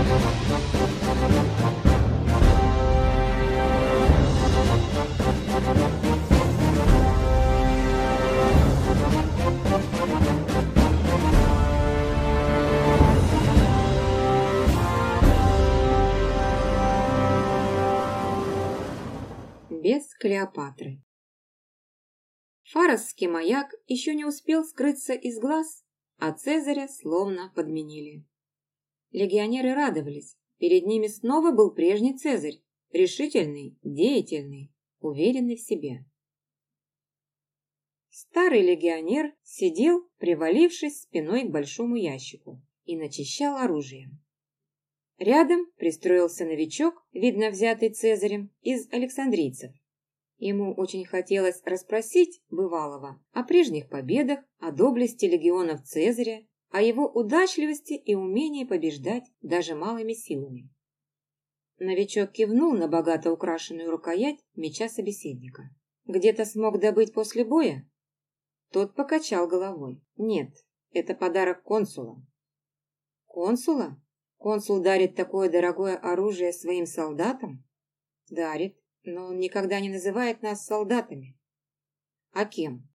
Без Клеопатры Фаросский маяк еще не успел скрыться из глаз, а Цезаря словно подменили. Легионеры радовались, перед ними снова был прежний Цезарь, решительный, деятельный, уверенный в себе. Старый легионер сидел, привалившись спиной к большому ящику, и начищал оружие. Рядом пристроился новичок, видно взятый Цезарем, из александрийцев. Ему очень хотелось расспросить бывалого о прежних победах, о доблести легионов Цезаря, о его удачливости и умении побеждать даже малыми силами. Новичок кивнул на богато украшенную рукоять меча собеседника. «Где-то смог добыть после боя?» Тот покачал головой. «Нет, это подарок консула». «Консула? Консул дарит такое дорогое оружие своим солдатам?» «Дарит но он никогда не называет нас солдатами. А кем?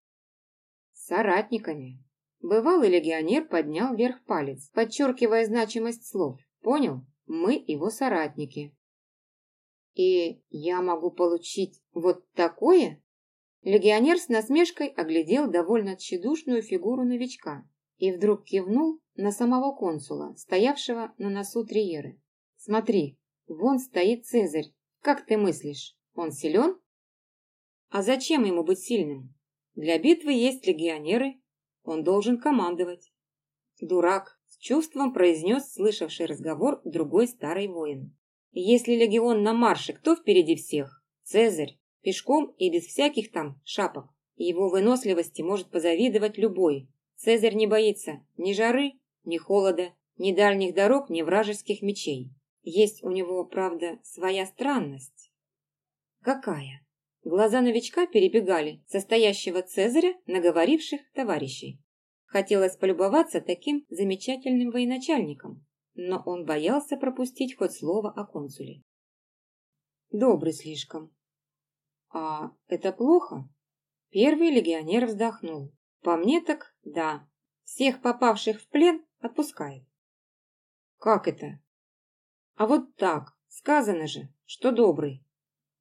Соратниками. Бывалый легионер поднял вверх палец, подчеркивая значимость слов. Понял? Мы его соратники. И я могу получить вот такое? Легионер с насмешкой оглядел довольно тщедушную фигуру новичка и вдруг кивнул на самого консула, стоявшего на носу Триеры. «Смотри, вон стоит Цезарь. Как ты мыслишь, он силен? А зачем ему быть сильным? Для битвы есть легионеры. Он должен командовать. Дурак, с чувством произнес слышавший разговор другой старый воин. Если легион на марше, кто впереди всех? Цезарь, пешком и без всяких там шапок. Его выносливости может позавидовать любой. Цезарь не боится ни жары, ни холода, ни дальних дорог, ни вражеских мечей. Есть у него, правда, своя странность. Какая? Глаза новичка перебегали состоящего Цезаря наговоривших товарищей. Хотелось полюбоваться таким замечательным военачальником, но он боялся пропустить хоть слово о консуле. Добрый слишком. А это плохо? Первый легионер вздохнул. По мне так да. Всех попавших в плен отпускает. Как это? А вот так, сказано же, что добрый.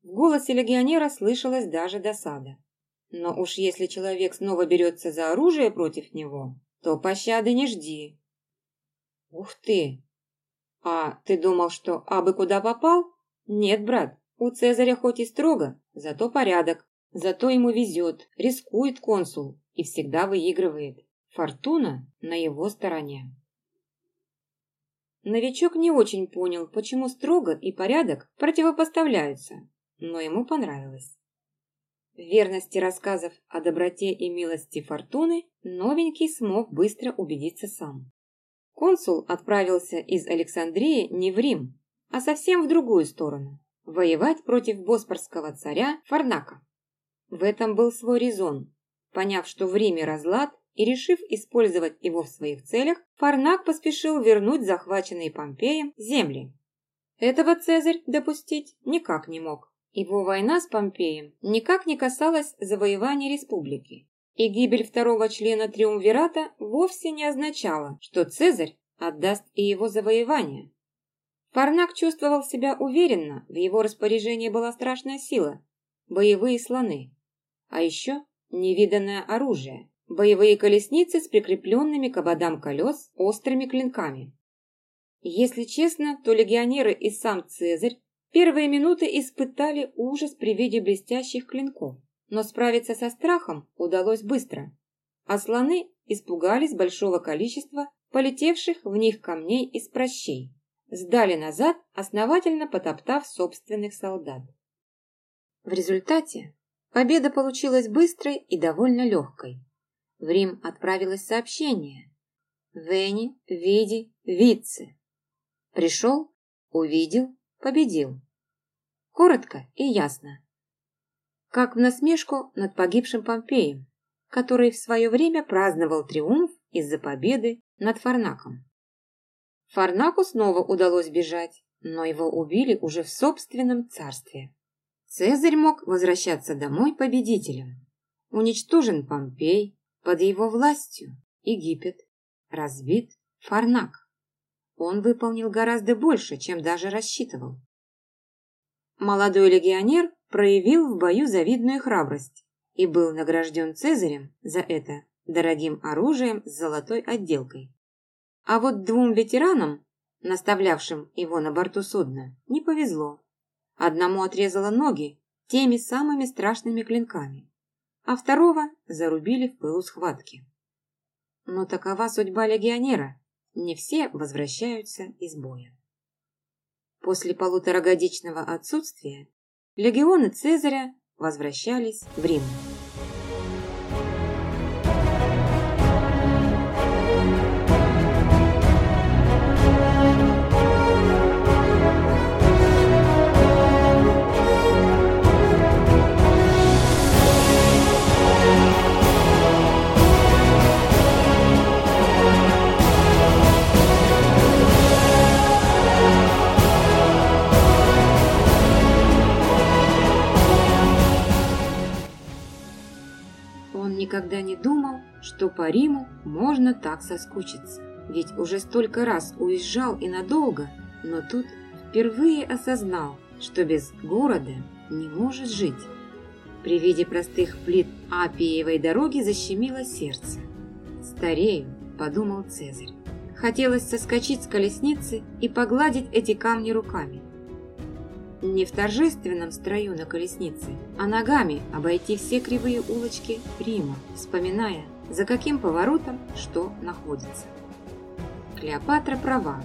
В голосе легионера слышалась даже досада. Но уж если человек снова берется за оружие против него, то пощады не жди. Ух ты! А ты думал, что абы куда попал? Нет, брат, у Цезаря хоть и строго, зато порядок. Зато ему везет, рискует консул и всегда выигрывает. Фортуна на его стороне. Новичок не очень понял, почему строго и порядок противопоставляются но ему понравилось. В верности рассказов о доброте и милости Фортуны новенький смог быстро убедиться сам. Консул отправился из Александрии не в Рим, а совсем в другую сторону – воевать против боспорского царя Фарнака. В этом был свой резон. Поняв, что в Риме разлад, и решив использовать его в своих целях, Фарнак поспешил вернуть захваченные Помпеем земли. Этого Цезарь допустить никак не мог. Его война с Помпеем никак не касалась завоевания республики, и гибель второго члена Триумвирата вовсе не означала, что Цезарь отдаст и его завоевание. Фарнак чувствовал себя уверенно, в его распоряжении была страшная сила, боевые слоны, а еще невиданное оружие, боевые колесницы с прикрепленными к ободам колес острыми клинками. Если честно, то легионеры и сам Цезарь Первые минуты испытали ужас при виде блестящих клинков, но справиться со страхом удалось быстро. А слоны испугались большого количества полетевших в них камней из прощей, сдали назад, основательно потоптав собственных солдат. В результате победа получилась быстрой и довольно легкой. В Рим отправилось сообщение «Вени, Види, Вице». Пришел, увидел, победил. Коротко и ясно. Как в насмешку над погибшим Помпеем, который в свое время праздновал триумф из-за победы над Фарнаком. Фарнаку снова удалось бежать, но его убили уже в собственном царстве. Цезарь мог возвращаться домой победителем. Уничтожен Помпей, под его властью Египет, разбит Фарнак. Он выполнил гораздо больше, чем даже рассчитывал. Молодой легионер проявил в бою завидную храбрость и был награжден Цезарем за это дорогим оружием с золотой отделкой. А вот двум ветеранам, наставлявшим его на борту судна, не повезло. Одному отрезало ноги теми самыми страшными клинками, а второго зарубили в пылу схватки. Но такова судьба легионера, не все возвращаются из боя. После полуторагодичного отсутствия легионы Цезаря возвращались в Рим. Никогда не думал, что по Риму можно так соскучиться. Ведь уже столько раз уезжал и надолго, но тут впервые осознал, что без города не может жить. При виде простых плит Апиевой дороги защемило сердце. «Старею», — подумал Цезарь. Хотелось соскочить с колесницы и погладить эти камни руками. Не в торжественном строю на колеснице, а ногами обойти все кривые улочки Рима, вспоминая, за каким поворотом что находится. Клеопатра права.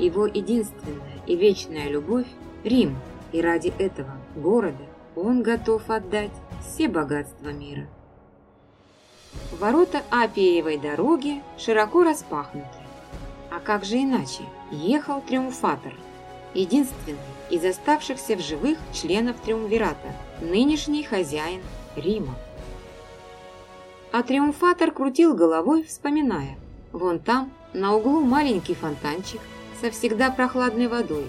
Его единственная и вечная любовь – Рим, и ради этого города он готов отдать все богатства мира. Ворота Апиевой дороги широко распахнуты. А как же иначе? Ехал триумфатор – единственный из оставшихся в живых членов Триумвирата, нынешний хозяин Рима. А Триумфатор крутил головой, вспоминая. Вон там, на углу маленький фонтанчик со всегда прохладной водой.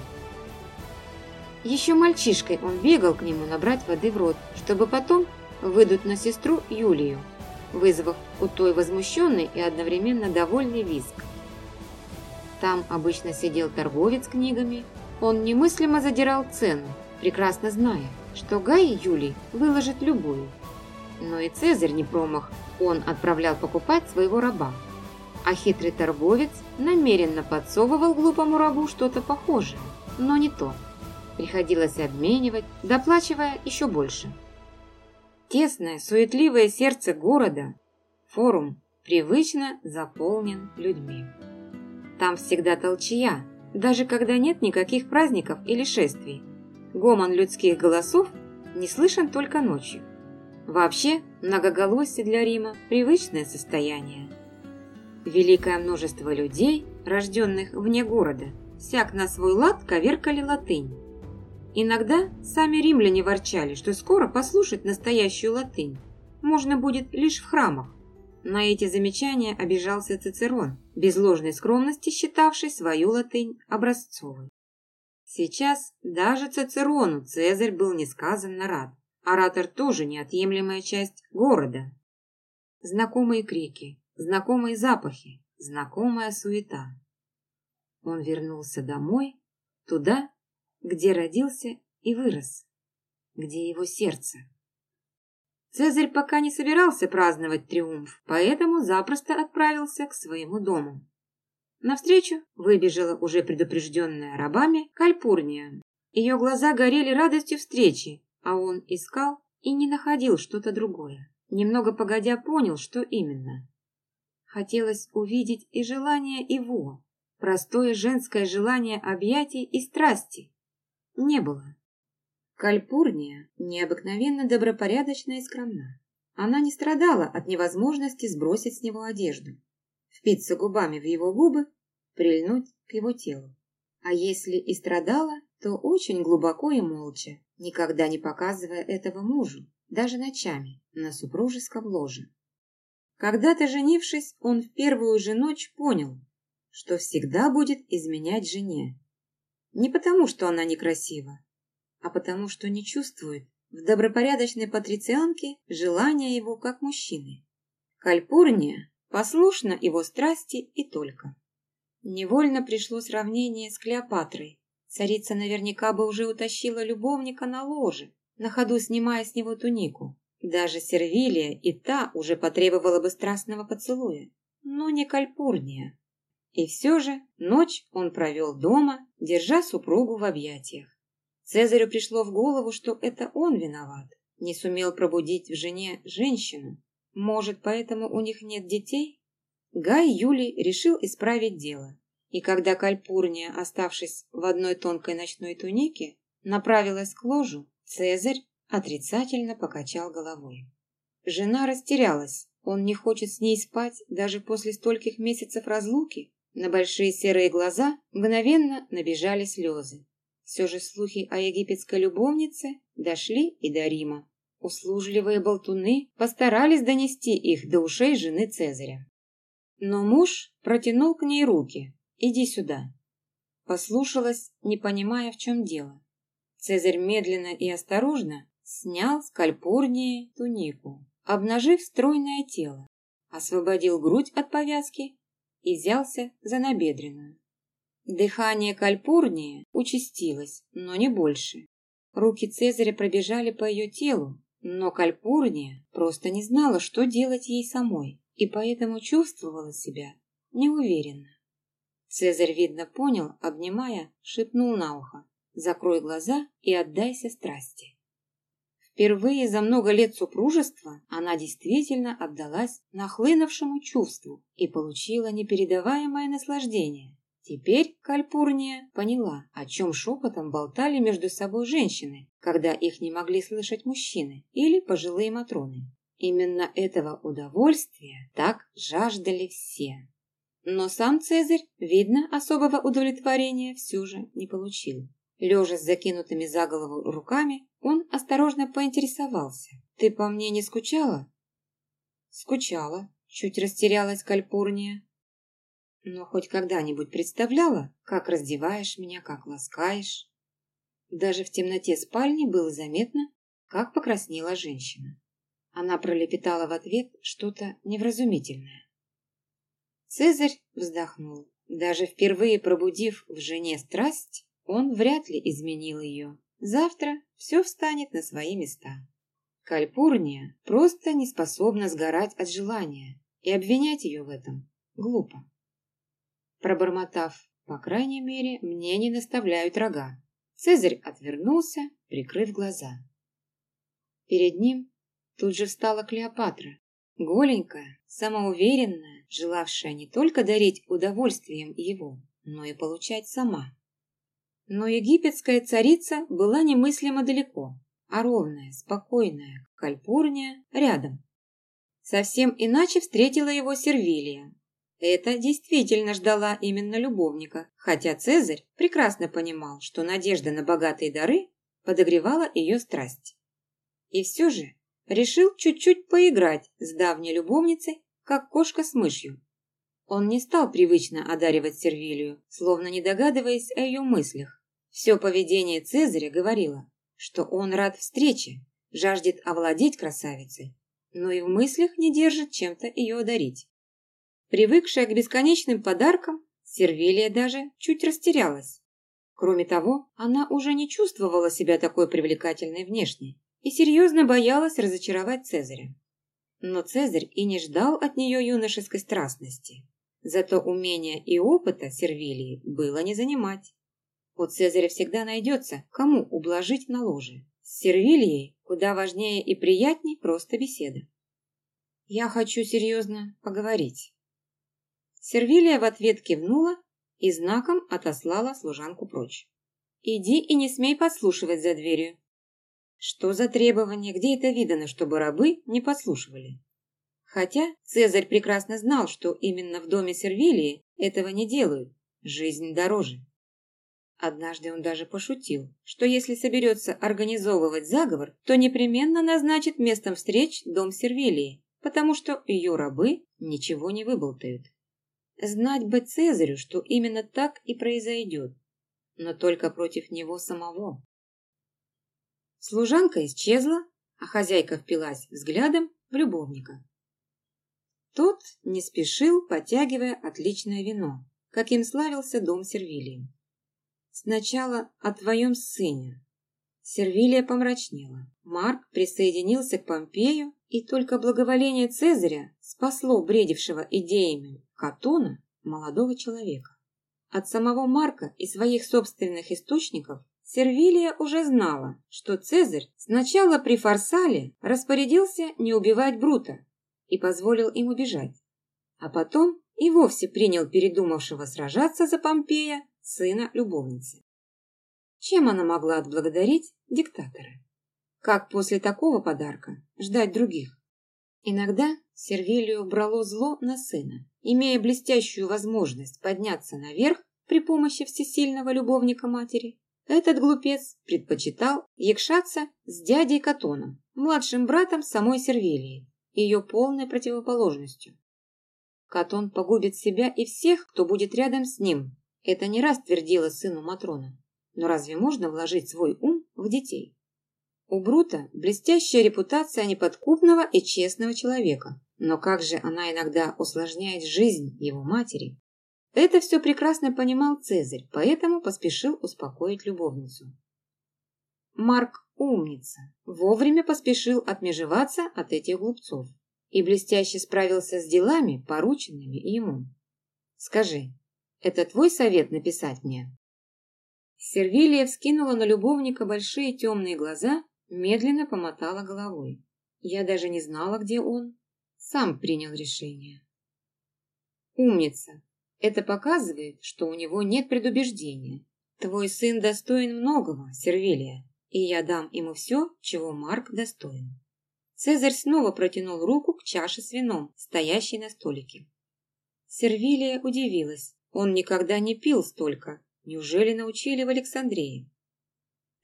Еще мальчишкой он бегал к нему набрать воды в рот, чтобы потом выдуть на сестру Юлию, вызвав у той возмущенный и одновременно довольный визг. Там обычно сидел торговец книгами, он немыслимо задирал цену, прекрасно зная, что Гай Юлий выложит любую. Но и Цезарь не промах, он отправлял покупать своего раба. А хитрый торговец намеренно подсовывал глупому рабу что-то похожее, но не то. Приходилось обменивать, доплачивая еще больше. Тесное, суетливое сердце города, форум, привычно заполнен людьми. Там всегда толчья, даже когда нет никаких праздников или шествий. Гомон людских голосов не слышен только ночью. Вообще, многоголосие для Рима – привычное состояние. Великое множество людей, рожденных вне города, всяк на свой лад коверкали латынь. Иногда сами римляне ворчали, что скоро послушать настоящую латынь можно будет лишь в храмах. На эти замечания обижался Цицерон, без ложной скромности считавший свою латынь образцовой. Сейчас даже Цицерону Цезарь был несказанно рад. Оратор тоже неотъемлемая часть города. Знакомые крики, знакомые запахи, знакомая суета. Он вернулся домой, туда, где родился и вырос, где его сердце. Цезарь пока не собирался праздновать триумф, поэтому запросто отправился к своему дому. Навстречу выбежала уже предупрежденная рабами Кальпурния. Ее глаза горели радостью встречи, а он искал и не находил что-то другое. Немного погодя понял, что именно. Хотелось увидеть и желание его, простое женское желание объятий и страсти. Не было. Кальпурния необыкновенно добропорядочна и скромна. Она не страдала от невозможности сбросить с него одежду, впиться губами в его губы, прильнуть к его телу. А если и страдала, то очень глубоко и молча, никогда не показывая этого мужу, даже ночами, на супружеском ложе. Когда-то женившись, он в первую же ночь понял, что всегда будет изменять жене. Не потому, что она некрасива, а потому, что не чувствует в добропорядочной патрицианке желания его как мужчины. Кальпурния послушна его страсти и только. Невольно пришло сравнение с Клеопатрой. Царица наверняка бы уже утащила любовника на ложе, на ходу снимая с него тунику. Даже Сервилия и та уже потребовала бы страстного поцелуя, но не Кальпурния. И все же ночь он провел дома, держа супругу в объятиях. Цезарю пришло в голову, что это он виноват. Не сумел пробудить в жене женщину. Может, поэтому у них нет детей? Гай Юлий решил исправить дело. И когда Кальпурния, оставшись в одной тонкой ночной тунике, направилась к ложу, Цезарь отрицательно покачал головой. Жена растерялась. Он не хочет с ней спать даже после стольких месяцев разлуки. На большие серые глаза мгновенно набежали слезы. Все же слухи о египетской любовнице дошли и до Рима. Услужливые болтуны постарались донести их до ушей жены Цезаря. Но муж протянул к ней руки. «Иди сюда». Послушалась, не понимая, в чем дело. Цезарь медленно и осторожно снял с кальпурнии тунику, обнажив стройное тело, освободил грудь от повязки и взялся за набедренную. Дыхание Кальпурнии участилось, но не больше. Руки Цезаря пробежали по ее телу, но Кальпурния просто не знала, что делать ей самой, и поэтому чувствовала себя неуверенно. Цезарь, видно, понял, обнимая, шепнул на ухо. «Закрой глаза и отдайся страсти». Впервые за много лет супружества она действительно отдалась нахлынувшему чувству и получила непередаваемое наслаждение. Теперь Кальпурния поняла, о чем шепотом болтали между собой женщины, когда их не могли слышать мужчины или пожилые матроны. Именно этого удовольствия так жаждали все. Но сам Цезарь, видно, особого удовлетворения все же не получил. Лежа с закинутыми за голову руками, он осторожно поинтересовался. «Ты по мне не скучала?» «Скучала», — чуть растерялась Кальпурния. Но хоть когда-нибудь представляла, как раздеваешь меня, как ласкаешь? Даже в темноте спальни было заметно, как покраснела женщина. Она пролепетала в ответ что-то невразумительное. Цезарь вздохнул. Даже впервые пробудив в жене страсть, он вряд ли изменил ее. Завтра все встанет на свои места. Кальпурния просто не способна сгорать от желания, и обвинять ее в этом глупо пробормотав, по крайней мере, мне не наставляют рога. Цезарь отвернулся, прикрыв глаза. Перед ним тут же встала Клеопатра, голенькая, самоуверенная, желавшая не только дарить удовольствием его, но и получать сама. Но египетская царица была немыслимо далеко, а ровная, спокойная Кальпурния рядом. Совсем иначе встретила его Сервилия, это действительно ждала именно любовника, хотя Цезарь прекрасно понимал, что надежда на богатые дары подогревала ее страсть. И все же решил чуть-чуть поиграть с давней любовницей, как кошка с мышью. Он не стал привычно одаривать Сервилию, словно не догадываясь о ее мыслях. Все поведение Цезаря говорило, что он рад встрече, жаждет овладеть красавицей, но и в мыслях не держит чем-то ее одарить. Привыкшая к бесконечным подаркам, Сервилия даже чуть растерялась. Кроме того, она уже не чувствовала себя такой привлекательной внешне и серьезно боялась разочаровать Цезаря. Но Цезарь и не ждал от нее юношеской страстности. Зато умения и опыта Сервилии было не занимать. У Цезаря всегда найдется, кому ублажить на ложе. С Сервилией куда важнее и приятней просто беседа. «Я хочу серьезно поговорить», Сервилия в ответ кивнула и знаком отослала служанку прочь. «Иди и не смей подслушивать за дверью». Что за требование, где это видано, чтобы рабы не подслушивали? Хотя Цезарь прекрасно знал, что именно в доме Сервилии этого не делают. Жизнь дороже. Однажды он даже пошутил, что если соберется организовывать заговор, то непременно назначит местом встреч дом Сервилии, потому что ее рабы ничего не выболтают. Знать бы Цезарю, что именно так и произойдет, но только против него самого. Служанка исчезла, а хозяйка впилась взглядом в любовника. Тот не спешил, потягивая отличное вино, каким славился дом Сервилии. Сначала о твоем сыне. Сервилия помрачнела. Марк присоединился к Помпею, и только благоволение Цезаря спасло бредившего идеями Катона молодого человека. От самого Марка и своих собственных источников Сервилия уже знала, что Цезарь сначала при Фарсале распорядился не убивать Брута и позволил им убежать, а потом и вовсе принял передумавшего сражаться за Помпея сына любовницы. Чем она могла отблагодарить диктатора? Как после такого подарка ждать других? Иногда Сервилию брало зло на сына, имея блестящую возможность подняться наверх при помощи всесильного любовника матери. Этот глупец предпочитал якшаться с дядей Катоном, младшим братом самой Сервилии, ее полной противоположностью. Катон погубит себя и всех, кто будет рядом с ним, это не раз твердила сыну Матрона. Но разве можно вложить свой ум в детей? У Брута блестящая репутация неподкупного и честного человека. Но как же она иногда усложняет жизнь его матери? Это все прекрасно понимал Цезарь, поэтому поспешил успокоить любовницу. Марк умница, вовремя поспешил отмежеваться от этих глупцов и блестяще справился с делами, порученными ему. Скажи, это твой совет написать мне?» Сервилия вскинула на любовника большие темные глаза, медленно помотала головой. Я даже не знала, где он. Сам принял решение. «Умница! Это показывает, что у него нет предубеждения. Твой сын достоин многого, Сервилия, и я дам ему все, чего Марк достоин». Цезарь снова протянул руку к чаше с вином, стоящей на столике. Сервилия удивилась. Он никогда не пил столько. Неужели научили в Александрии?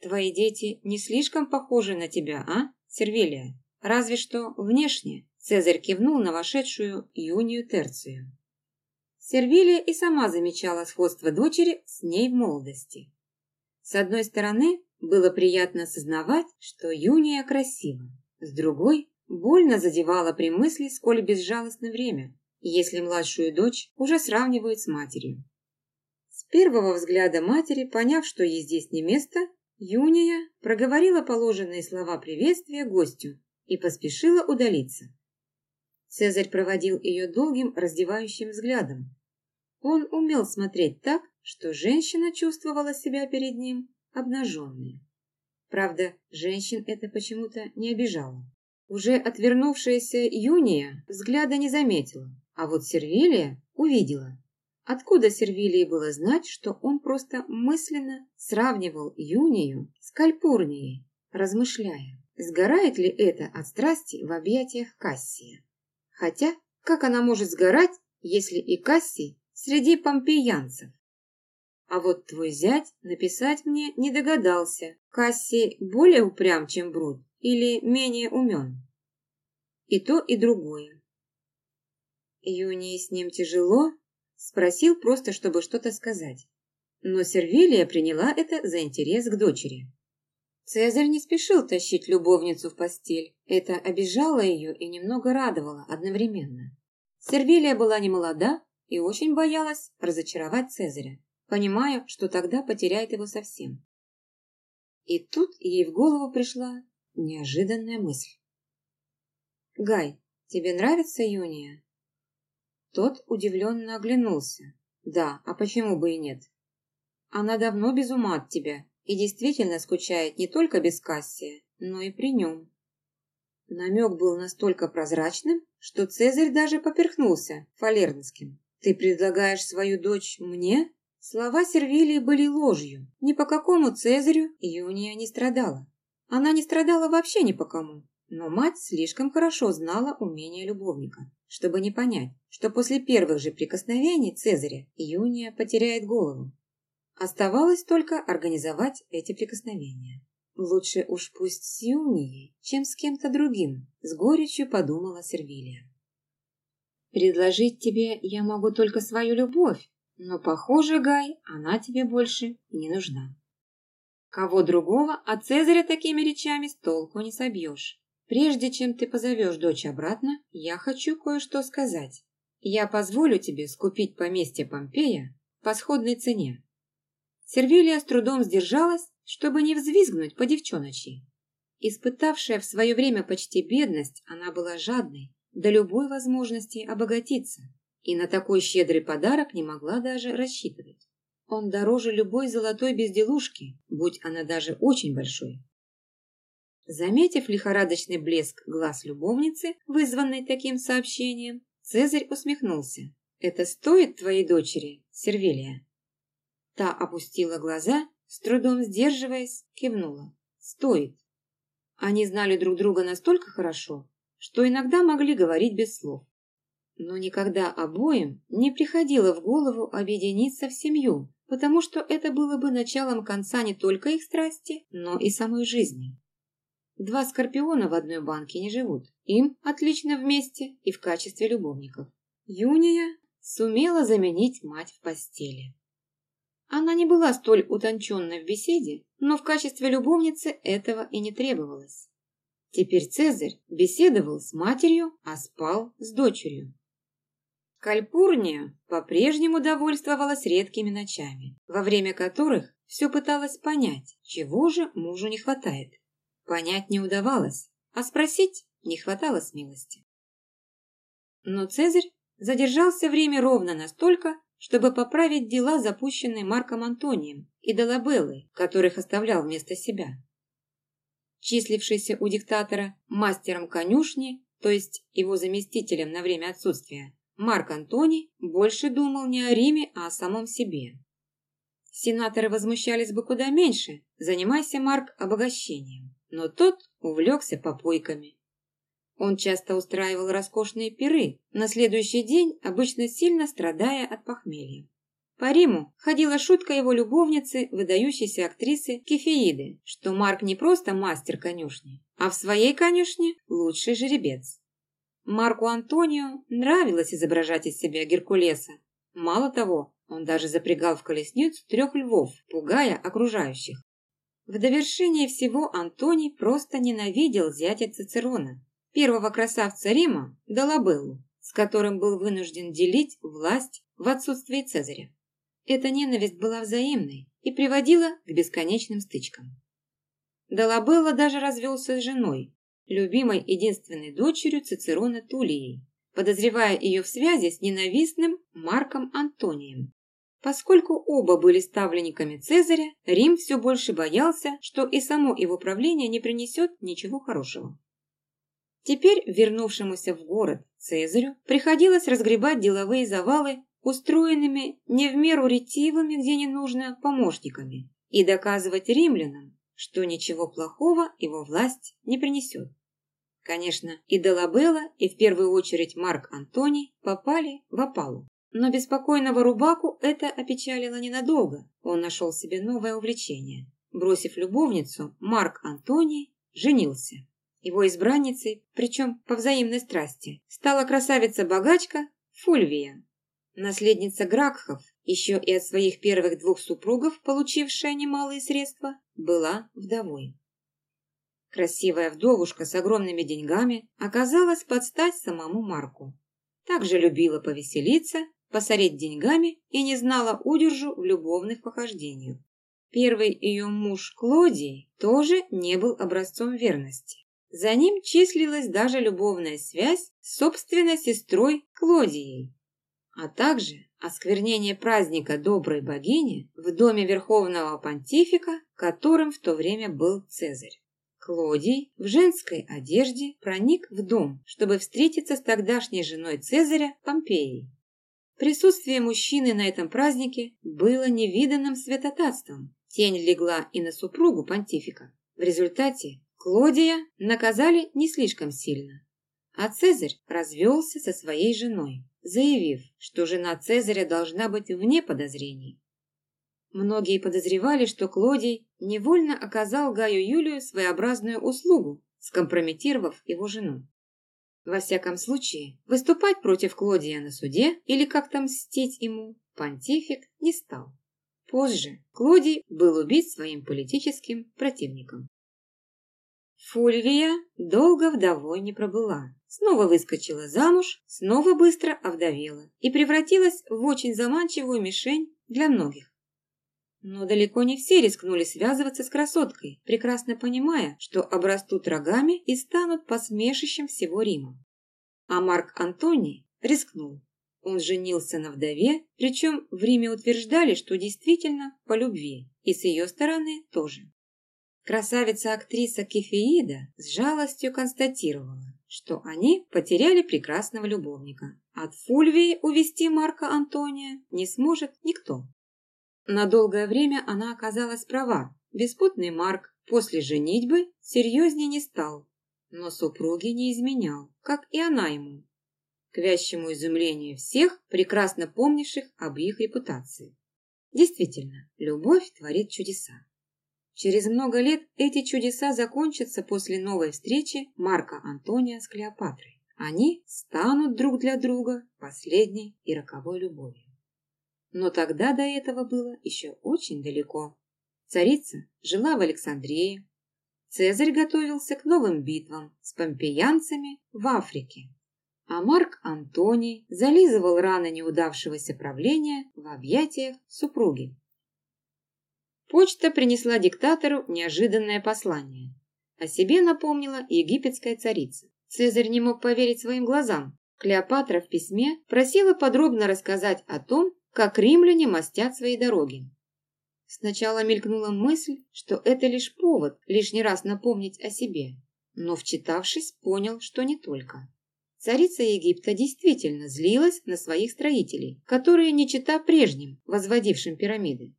Твои дети не слишком похожи на тебя, а, Сервилия? Разве что внешне. Цезарь кивнул на вошедшую Юнию Терцию. Сервилия и сама замечала сходство дочери с ней в молодости. С одной стороны, было приятно осознавать, что Юния красива. С другой, больно задевала при мысли, сколь безжалостно время если младшую дочь уже сравнивают с матерью. С первого взгляда матери, поняв, что ей здесь не место, Юния проговорила положенные слова приветствия гостю и поспешила удалиться. Цезарь проводил ее долгим раздевающим взглядом. Он умел смотреть так, что женщина чувствовала себя перед ним обнаженной. Правда, женщин это почему-то не обижало. Уже отвернувшаяся Юния взгляда не заметила, а вот Сервилия увидела. Откуда Сервилии было знать, что он просто мысленно сравнивал Юнию с Кальпурнией, размышляя, сгорает ли это от страсти в объятиях Кассия? Хотя, как она может сгорать, если и Кассий среди помпеянцев? А вот твой зять написать мне не догадался. Кассий более упрям, чем Брут, или менее умен? И то, и другое. Юнии с ним тяжело? Спросил просто, чтобы что-то сказать. Но Сервилия приняла это за интерес к дочери. Цезарь не спешил тащить любовницу в постель. Это обижало ее и немного радовало одновременно. Сервилия была не молода и очень боялась разочаровать Цезаря, понимая, что тогда потеряет его совсем. И тут ей в голову пришла неожиданная мысль. «Гай, тебе нравится Юния?» Тот удивленно оглянулся. Да, а почему бы и нет? Она давно без ума от тебя и действительно скучает не только без Кассия, но и при нем. Намек был настолько прозрачным, что Цезарь даже поперхнулся фалернским. «Ты предлагаешь свою дочь мне?» Слова Сервилии были ложью. Ни по какому Цезарю Юния не страдала. Она не страдала вообще ни по кому. Но мать слишком хорошо знала умение любовника, чтобы не понять, что после первых же прикосновений Цезаря Юния потеряет голову. Оставалось только организовать эти прикосновения. Лучше уж пусть с Юнией, чем с кем-то другим, с горечью подумала Сервилия. Предложить тебе я могу только свою любовь, но, похоже, Гай, она тебе больше не нужна. Кого другого от Цезаря такими речами с толку не собьешь. Прежде чем ты позовешь дочь обратно, я хочу кое-что сказать. Я позволю тебе скупить поместье Помпея по сходной цене. Сервилия с трудом сдержалась, чтобы не взвизгнуть по девчоночи. Испытавшая в свое время почти бедность, она была жадной до любой возможности обогатиться, и на такой щедрый подарок не могла даже рассчитывать. Он дороже любой золотой безделушки, будь она даже очень большой. Заметив лихорадочный блеск глаз любовницы, вызванный таким сообщением, Цезарь усмехнулся. «Это стоит твоей дочери, Сервилия?» Та опустила глаза, с трудом сдерживаясь, кивнула. «Стоит». Они знали друг друга настолько хорошо, что иногда могли говорить без слов. Но никогда обоим не приходило в голову объединиться в семью, потому что это было бы началом конца не только их страсти, но и самой жизни. Два скорпиона в одной банке не живут. Им отлично вместе и в качестве любовников. Юния сумела заменить мать в постели. Она не была столь утонченной в беседе, но в качестве любовницы этого и не требовалось. Теперь Цезарь беседовал с матерью, а спал с дочерью. Кальпурния по-прежнему довольствовалась редкими ночами, во время которых все пыталась понять, чего же мужу не хватает. Понять не удавалось, а спросить не хватало смелости. Но Цезарь задержался время ровно настолько, чтобы поправить дела, запущенные Марком Антонием и Долабеллой, которых оставлял вместо себя. Числившийся у диктатора мастером конюшни, то есть его заместителем на время отсутствия, Марк Антоний больше думал не о Риме, а о самом себе. Сенаторы возмущались бы куда меньше, занимайся Марк обогащением, но тот увлекся попойками. Он часто устраивал роскошные пиры, на следующий день обычно сильно страдая от похмелья. По Риму ходила шутка его любовницы, выдающейся актрисы Кефеиды, что Марк не просто мастер конюшни, а в своей конюшне лучший жеребец. Марку Антонио нравилось изображать из себя Геркулеса. Мало того, он даже запрягал в колесницу трех львов, пугая окружающих. В довершение всего Антоний просто ненавидел зятя Цицерона, первого красавца Рима, Долабеллу, с которым был вынужден делить власть в отсутствие Цезаря. Эта ненависть была взаимной и приводила к бесконечным стычкам. Долабелла даже развелся с женой, любимой единственной дочерью Цицерона Тулией, подозревая ее в связи с ненавистным Марком Антонием. Поскольку оба были ставленниками Цезаря, Рим все больше боялся, что и само его правление не принесет ничего хорошего. Теперь вернувшемуся в город Цезарю приходилось разгребать деловые завалы устроенными не в меру ретивыми, где не нужно, помощниками, и доказывать римлянам, что ничего плохого его власть не принесет. Конечно, и Делабелла, и в первую очередь Марк Антоний попали в опалу. Но беспокойного Рубаку это опечалило ненадолго. Он нашел себе новое увлечение. Бросив любовницу, Марк Антоний женился. Его избранницей, причем по взаимной страсти, стала красавица-богачка Фульвия, наследница Гракхов, еще и от своих первых двух супругов, получившая немалые средства, была вдовой. Красивая вдовушка с огромными деньгами оказалась под стать самому Марку. Также любила повеселиться, посорить деньгами и не знала удержу в любовных похождениях. Первый ее муж Клодий тоже не был образцом верности. За ним числилась даже любовная связь с собственной сестрой Клодией, а также осквернение праздника доброй богини в доме верховного понтифика, которым в то время был Цезарь. Клодий в женской одежде проник в дом, чтобы встретиться с тогдашней женой Цезаря Помпеей. Присутствие мужчины на этом празднике было невиданным святотатством. Тень легла и на супругу понтифика. В результате Клодия наказали не слишком сильно, а Цезарь развелся со своей женой заявив, что жена Цезаря должна быть вне подозрений. Многие подозревали, что Клодий невольно оказал Гаю Юлию своеобразную услугу, скомпрометировав его жену. Во всяком случае, выступать против Клодия на суде или как-то мстить ему понтифик не стал. Позже Клодий был убит своим политическим противником. Фульвия долго вдовой не пробыла. Снова выскочила замуж, снова быстро овдовела и превратилась в очень заманчивую мишень для многих. Но далеко не все рискнули связываться с красоткой, прекрасно понимая, что обрастут рогами и станут посмешищем всего Рима. А Марк Антоний рискнул. Он женился на вдове, причем в Риме утверждали, что действительно по любви, и с ее стороны тоже. Красавица-актриса Кефеида с жалостью констатировала, что они потеряли прекрасного любовника. От Фульвии увести Марка Антония не сможет никто. На долгое время она оказалась права. Беспутный Марк после женитьбы серьезнее не стал, но супруге не изменял, как и она ему, к вящему изумлению всех, прекрасно помнивших об их репутации. Действительно, любовь творит чудеса. Через много лет эти чудеса закончатся после новой встречи Марка Антония с Клеопатрой. Они станут друг для друга последней и роковой любовью. Но тогда до этого было еще очень далеко. Царица жила в Александрии. Цезарь готовился к новым битвам с помпеянцами в Африке. А Марк Антоний зализывал раны неудавшегося правления в объятиях супруги. Почта принесла диктатору неожиданное послание. О себе напомнила египетская царица. Цезарь не мог поверить своим глазам. Клеопатра в письме просила подробно рассказать о том, как римляне мастят свои дороги. Сначала мелькнула мысль, что это лишь повод лишний раз напомнить о себе, но, вчитавшись, понял, что не только. Царица Египта действительно злилась на своих строителей, которые не чита прежним, возводившим пирамиды.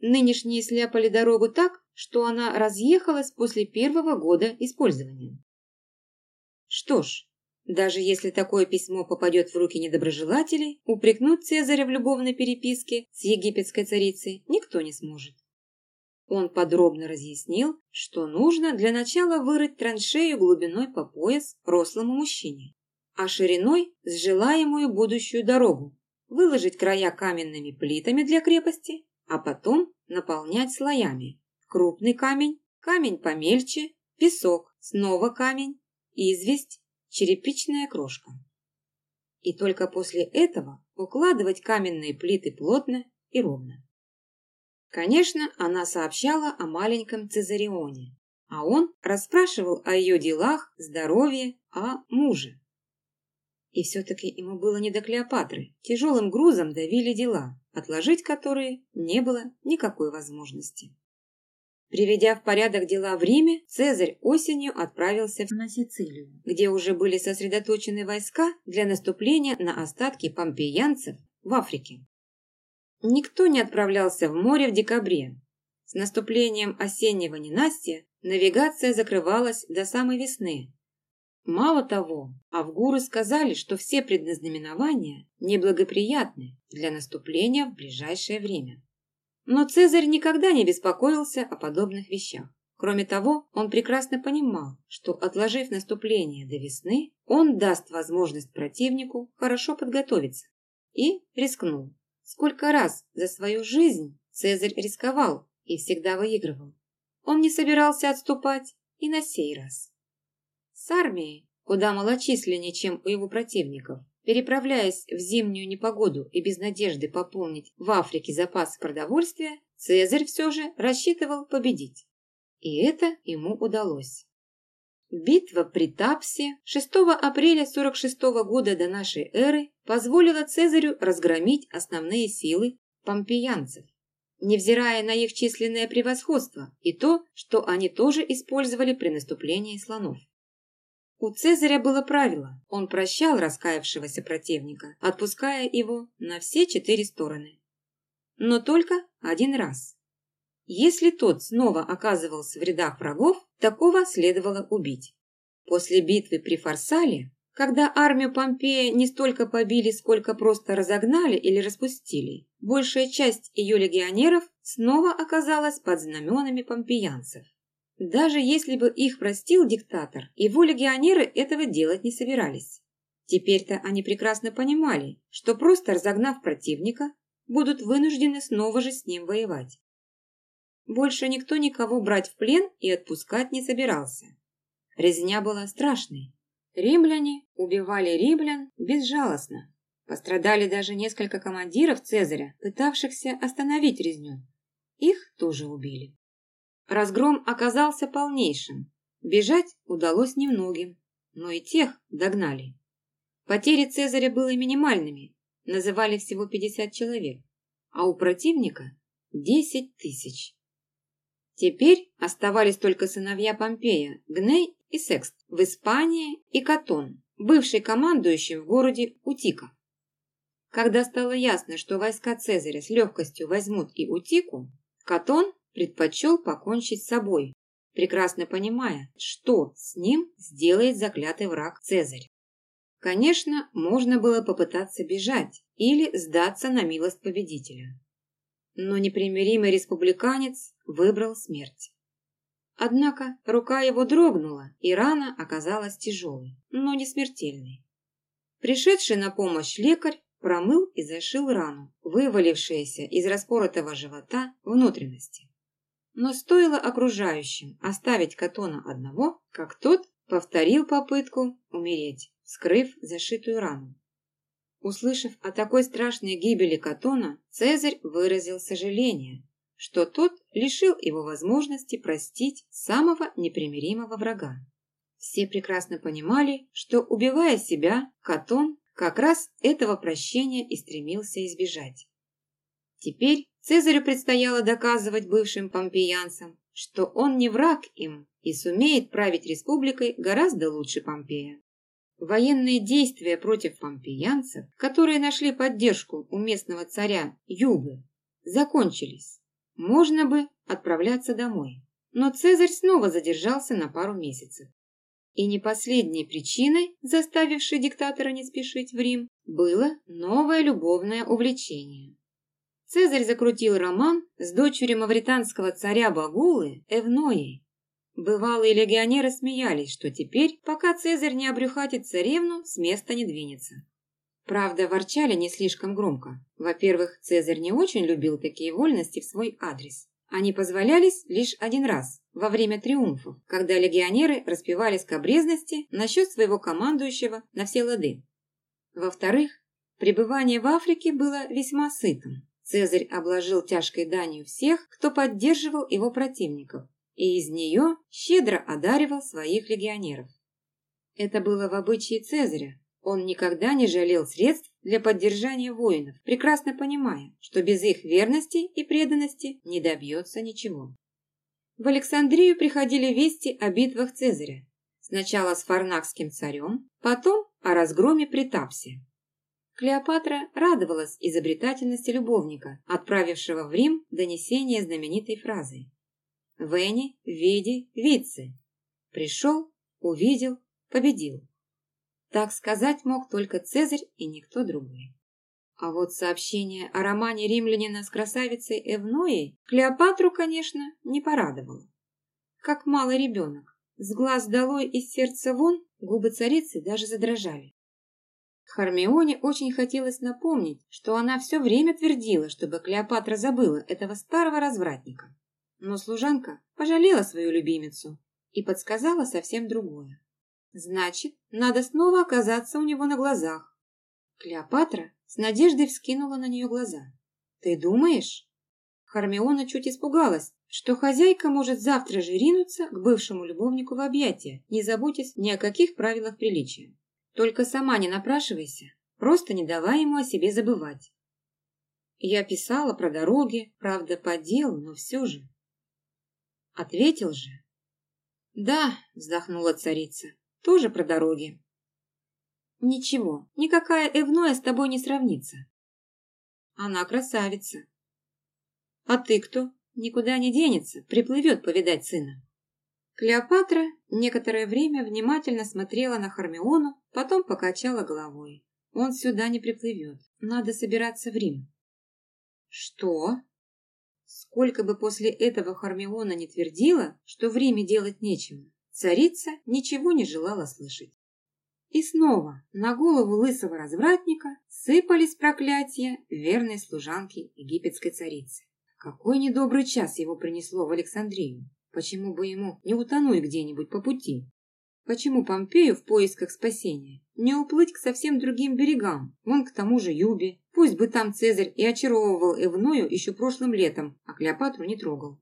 Нынешние сляпали дорогу так, что она разъехалась после первого года использования. Что ж, даже если такое письмо попадет в руки недоброжелателей, упрекнуть Цезаря в любовной переписке с египетской царицей никто не сможет. Он подробно разъяснил, что нужно для начала вырыть траншею глубиной по пояс рослому мужчине, а шириной с желаемую будущую дорогу, выложить края каменными плитами для крепости а потом наполнять слоями. Крупный камень, камень помельче, песок, снова камень, известь, черепичная крошка. И только после этого укладывать каменные плиты плотно и ровно. Конечно, она сообщала о маленьком Цезарионе, а он расспрашивал о ее делах, здоровье, о муже. И все-таки ему было не до Клеопатры. Тяжелым грузом давили дела, отложить которые не было никакой возможности. Приведя в порядок дела в Риме, Цезарь осенью отправился на Сицилию, где уже были сосредоточены войска для наступления на остатки помпеянцев в Африке. Никто не отправлялся в море в декабре. С наступлением осеннего ненастья навигация закрывалась до самой весны, Мало того, авгуры сказали, что все предназнаменования неблагоприятны для наступления в ближайшее время. Но Цезарь никогда не беспокоился о подобных вещах. Кроме того, он прекрасно понимал, что, отложив наступление до весны, он даст возможность противнику хорошо подготовиться. И рискнул. Сколько раз за свою жизнь Цезарь рисковал и всегда выигрывал. Он не собирался отступать и на сей раз. С армией, куда малочисленнее, чем у его противников, переправляясь в зимнюю непогоду и без надежды пополнить в Африке запас продовольствия, Цезарь все же рассчитывал победить. И это ему удалось. Битва при Тапсе 6 апреля 46 года до нашей эры позволила Цезарю разгромить основные силы помпеянцев, невзирая на их численное превосходство и то, что они тоже использовали при наступлении слонов. У Цезаря было правило. Он прощал раскаявшегося противника, отпуская его на все четыре стороны. Но только один раз. Если тот снова оказывался в рядах врагов, такого следовало убить. После битвы при Фарсале, когда армию Помпея не столько побили, сколько просто разогнали или распустили, большая часть ее легионеров снова оказалась под знаменами помпеянцев. Даже если бы их простил диктатор, его легионеры этого делать не собирались. Теперь-то они прекрасно понимали, что просто разогнав противника, будут вынуждены снова же с ним воевать. Больше никто никого брать в плен и отпускать не собирался. Резня была страшной. Римляне убивали римлян безжалостно. Пострадали даже несколько командиров Цезаря, пытавшихся остановить резню. Их тоже убили. Разгром оказался полнейшим. Бежать удалось немногим, но и тех догнали. Потери Цезаря были минимальными, называли всего 50 человек, а у противника 10 тысяч. Теперь оставались только сыновья Помпея, Гней и Секст в Испании и Катон, бывший командующим в городе Утика. Когда стало ясно, что войска Цезаря с легкостью возьмут и Утику, Катон предпочел покончить с собой, прекрасно понимая, что с ним сделает заклятый враг Цезарь. Конечно, можно было попытаться бежать или сдаться на милость победителя но непримиримый республиканец выбрал смерть. Однако рука его дрогнула, и рана оказалась тяжелой, но не смертельной. Пришедший на помощь лекарь промыл и зашил рану, вывалившиеся из распоротого живота внутренности. Но стоило окружающим оставить Катона одного, как тот повторил попытку умереть, скрыв зашитую рану. Услышав о такой страшной гибели Катона, Цезарь выразил сожаление, что тот лишил его возможности простить самого непримиримого врага. Все прекрасно понимали, что, убивая себя, Катон как раз этого прощения и стремился избежать. Теперь Цезарю предстояло доказывать бывшим помпеянцам, что он не враг им и сумеет править республикой гораздо лучше Помпея. Военные действия против помпеянцев, которые нашли поддержку у местного царя Юбы, закончились. Можно бы отправляться домой. Но Цезарь снова задержался на пару месяцев. И не последней причиной, заставившей диктатора не спешить в Рим, было новое любовное увлечение. Цезарь закрутил роман с дочерью мавританского царя Багулы Эвноей, Бывалые легионеры смеялись, что теперь, пока Цезарь не обрюхатит царевну, с места не двинется. Правда, ворчали не слишком громко. Во-первых, Цезарь не очень любил такие вольности в свой адрес. Они позволялись лишь один раз, во время триумфов, когда легионеры распевали скобрезности насчет своего командующего на все лады. Во-вторых, пребывание в Африке было весьма сытым. Цезарь обложил тяжкой данью всех, кто поддерживал его противников, и из нее щедро одаривал своих легионеров. Это было в обычае Цезаря. Он никогда не жалел средств для поддержания воинов, прекрасно понимая, что без их верности и преданности не добьется ничего. В Александрию приходили вести о битвах Цезаря. Сначала с фарнакским царем, потом о разгроме при Тапсе. Клеопатра радовалась изобретательности любовника, отправившего в Рим донесение знаменитой фразы Венни, Види, Вице. Пришел, увидел, победил. Так сказать мог только Цезарь и никто другой. А вот сообщение о романе римлянина с красавицей Эвноей Клеопатру, конечно, не порадовало. Как малый ребенок, с глаз долой и сердца вон, губы царицы даже задрожали. Хармионе очень хотелось напомнить, что она все время твердила, чтобы Клеопатра забыла этого старого развратника. Но служанка пожалела свою любимицу и подсказала совсем другое. Значит, надо снова оказаться у него на глазах. Клеопатра с надеждой вскинула на нее глаза. «Ты думаешь?» Хармиона чуть испугалась, что хозяйка может завтра же ринуться к бывшему любовнику в объятия, не заботясь ни о каких правилах приличия. Только сама не напрашивайся, просто не давай ему о себе забывать. Я писала про дороги, правда, по делу, но все же. Ответил же. Да, вздохнула царица, тоже про дороги. Ничего, никакая Эвноя с тобой не сравнится. Она красавица. А ты кто? Никуда не денется, приплывет повидать сына. Клеопатра некоторое время внимательно смотрела на Хармиону, потом покачала головой. Он сюда не приплывет, надо собираться в Рим. Что? Сколько бы после этого Хармиона не твердила, что в Риме делать нечего, царица ничего не желала слышать. И снова на голову лысого развратника сыпались проклятия верной служанки египетской царицы. Какой недобрый час его принесло в Александрию. Почему бы ему не утонуть где-нибудь по пути? Почему Помпею в поисках спасения не уплыть к совсем другим берегам, вон к тому же Юбе? Пусть бы там Цезарь и очаровывал Эвною еще прошлым летом, а Клеопатру не трогал.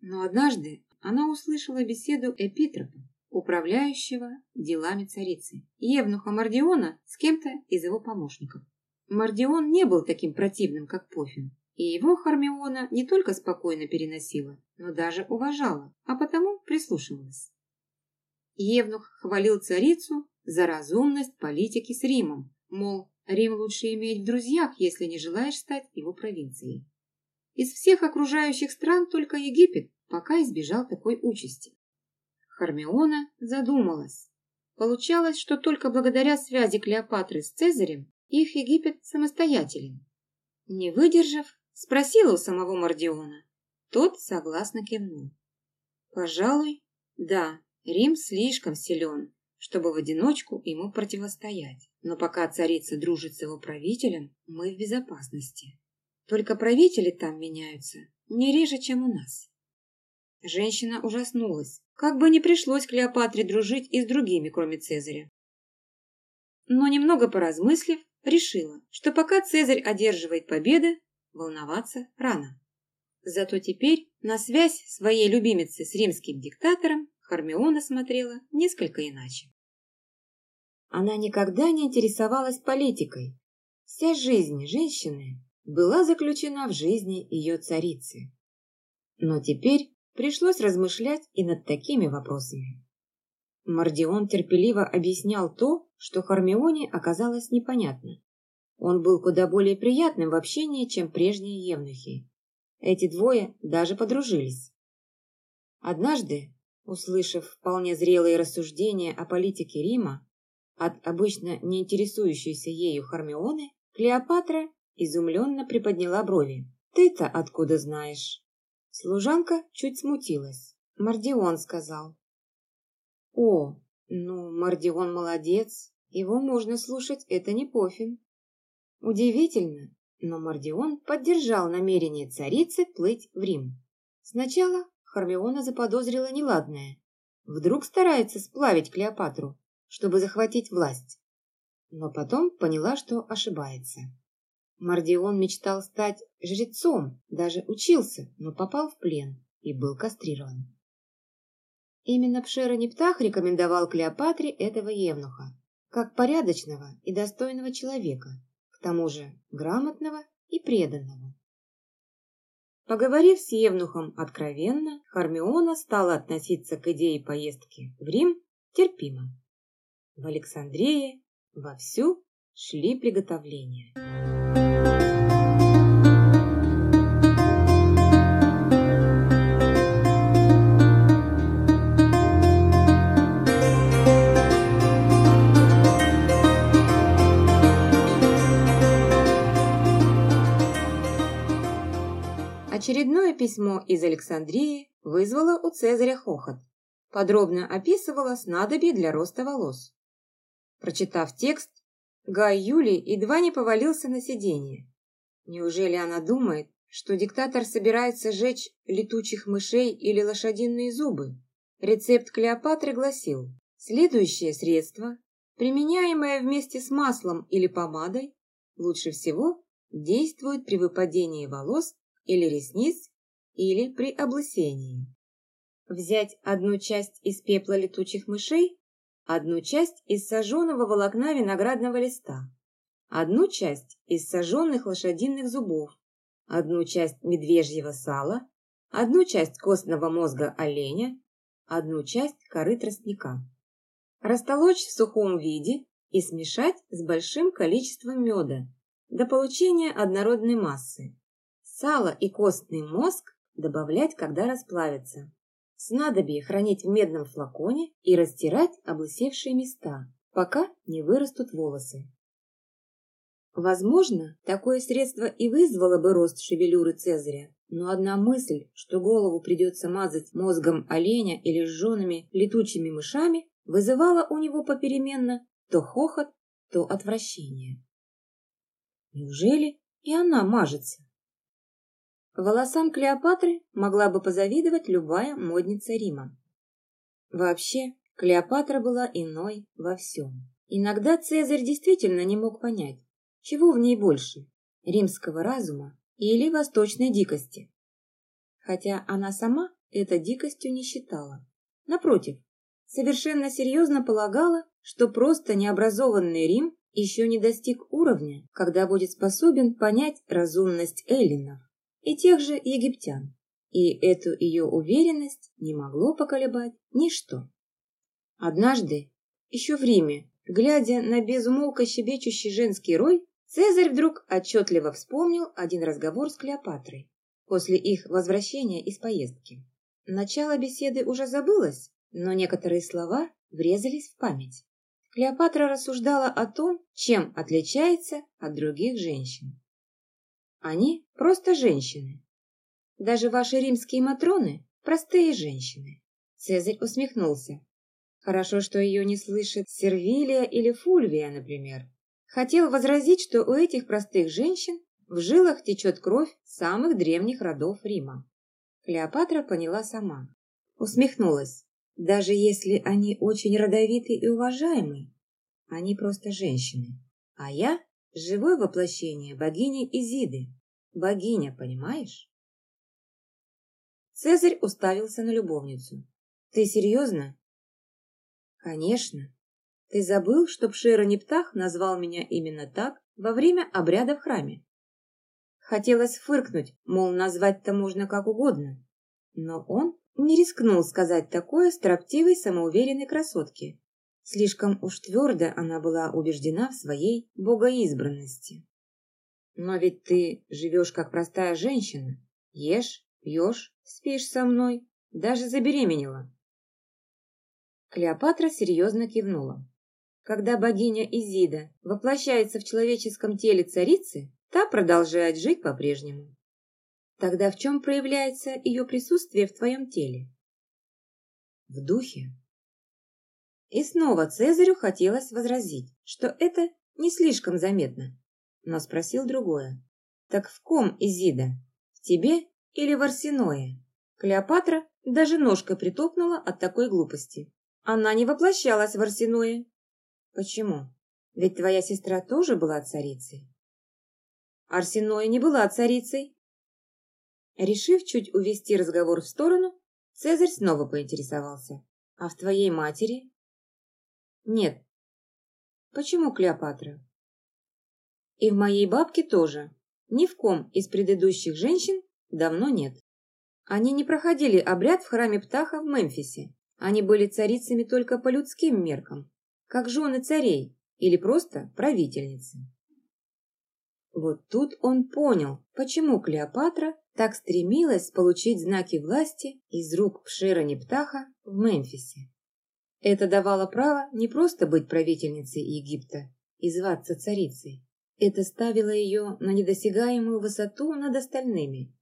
Но однажды она услышала беседу Эпитропа, управляющего делами царицы, Евнуха Мардиона с кем-то из его помощников. Мардион не был таким противным, как Пофин, и его Хармиона не только спокойно переносила, но даже уважала, а потому прислушивалась. Евнух хвалил царицу за разумность политики с Римом, мол, Рим лучше иметь в друзьях, если не желаешь стать его провинцией. Из всех окружающих стран только Египет пока избежал такой участи. Хармиона задумалась. Получалось, что только благодаря связи Клеопатры с Цезарем их Египет самостоятелен. Не выдержав, спросила у самого Мардиона. Тот согласно кивнул. Пожалуй, да, Рим слишком силен, чтобы в одиночку ему противостоять. Но пока царица дружит с его правителем, мы в безопасности. Только правители там меняются не реже, чем у нас. Женщина ужаснулась, как бы не пришлось Клеопатре дружить и с другими, кроме Цезаря. Но немного поразмыслив, решила, что пока Цезарь одерживает победы, волноваться рано. Зато теперь на связь своей любимицы с римским диктатором Хармиона смотрела несколько иначе. Она никогда не интересовалась политикой. Вся жизнь женщины была заключена в жизни ее царицы. Но теперь пришлось размышлять и над такими вопросами. Мардион терпеливо объяснял то, что Хармионе оказалось непонятно. Он был куда более приятным в общении, чем прежние евнухи. Эти двое даже подружились. Однажды Услышав вполне зрелые рассуждения о политике Рима от обычно не интересующейся ею Хармионы, Клеопатра изумленно приподняла брови. «Ты-то откуда знаешь?» Служанка чуть смутилась. Мардион сказал. «О, ну, Мардион молодец, его можно слушать, это не пофин». Удивительно, но Мардион поддержал намерение царицы плыть в Рим. Сначала Хармиона заподозрила неладное. Вдруг старается сплавить Клеопатру, чтобы захватить власть. Но потом поняла, что ошибается. Мардион мечтал стать жрецом, даже учился, но попал в плен и был кастрирован. Именно Пшера-Нептах рекомендовал Клеопатре этого евнуха, как порядочного и достойного человека, тому же грамотного и преданного. Поговорив с Евнухом откровенно, Хармиона стала относиться к идее поездки в Рим терпимо. В Александрии вовсю шли приготовления. Очередное письмо из Александрии вызвало у Цезаря хохот. Подробно описывало снадобье для роста волос. Прочитав текст, Гай Юлий едва не повалился на сиденье. Неужели она думает, что диктатор собирается сжечь летучих мышей или лошадиные зубы? Рецепт Клеопатры гласил, следующее средство, применяемое вместе с маслом или помадой, лучше всего действует при выпадении волос или ресниц, или при облысении. Взять одну часть из пепла летучих мышей, одну часть из сожженного волокна виноградного листа, одну часть из сожженных лошадиных зубов, одну часть медвежьего сала, одну часть костного мозга оленя, одну часть коры тростника. Растолочь в сухом виде и смешать с большим количеством меда до получения однородной массы. Сало и костный мозг добавлять, когда расплавятся. Снадобье хранить в медном флаконе и растирать облысевшие места, пока не вырастут волосы. Возможно, такое средство и вызвало бы рост шевелюры Цезаря, но одна мысль, что голову придется мазать мозгом оленя или сжеными летучими мышами, вызывала у него попеременно то хохот, то отвращение. Неужели и она мажется? Волосам Клеопатры могла бы позавидовать любая модница Рима. Вообще, Клеопатра была иной во всем. Иногда Цезарь действительно не мог понять, чего в ней больше – римского разума или восточной дикости. Хотя она сама это дикостью не считала. Напротив, совершенно серьезно полагала, что просто необразованный Рим еще не достиг уровня, когда будет способен понять разумность эллинов и тех же египтян. И эту ее уверенность не могло поколебать ничто. Однажды, еще в Риме, глядя на безумолко щебечущий женский рой, Цезарь вдруг отчетливо вспомнил один разговор с Клеопатрой после их возвращения из поездки. Начало беседы уже забылось, но некоторые слова врезались в память. Клеопатра рассуждала о том, чем отличается от других женщин. Они просто женщины. Даже ваши римские матроны – простые женщины. Цезарь усмехнулся. Хорошо, что ее не слышит Сервилия или Фульвия, например. Хотел возразить, что у этих простых женщин в жилах течет кровь самых древних родов Рима. Клеопатра поняла сама. Усмехнулась. Даже если они очень родовиты и уважаемы, они просто женщины. А я – живое воплощение богини Изиды. Богиня, понимаешь? Цезарь уставился на любовницу. Ты серьезно? Конечно. Ты забыл, что Пшера-Нептах назвал меня именно так во время обряда в храме? Хотелось фыркнуть, мол, назвать-то можно как угодно. Но он не рискнул сказать такое строптивой самоуверенной красотке. Слишком уж твердо она была убеждена в своей богоизбранности. Но ведь ты живешь как простая женщина. Ешь, пьешь, спишь со мной. Даже забеременела. Клеопатра серьезно кивнула. Когда богиня Изида воплощается в человеческом теле царицы, та продолжает жить по-прежнему. Тогда в чем проявляется ее присутствие в твоем теле? В духе. И снова Цезарю хотелось возразить, что это не слишком заметно, но спросил другое. Так в ком Изида? В тебе или в Арсеное? Клеопатра даже ножкой притопнула от такой глупости. Она не воплощалась в Арсеное, Почему? Ведь твоя сестра тоже была царицей. Арсеноя не была царицей. Решив чуть увести разговор в сторону, Цезарь снова поинтересовался. А в твоей матери? Нет. Почему Клеопатра? И в моей бабке тоже. Ни в ком из предыдущих женщин давно нет. Они не проходили обряд в храме Птаха в Мемфисе. Они были царицами только по людским меркам как жены царей или просто правительницы. Вот тут он понял, почему Клеопатра так стремилась получить знаки власти из рук Пшира Нептаха в Мемфисе. Это давало право не просто быть правительницей Египта и зваться царицей. Это ставило ее на недосягаемую высоту над остальными.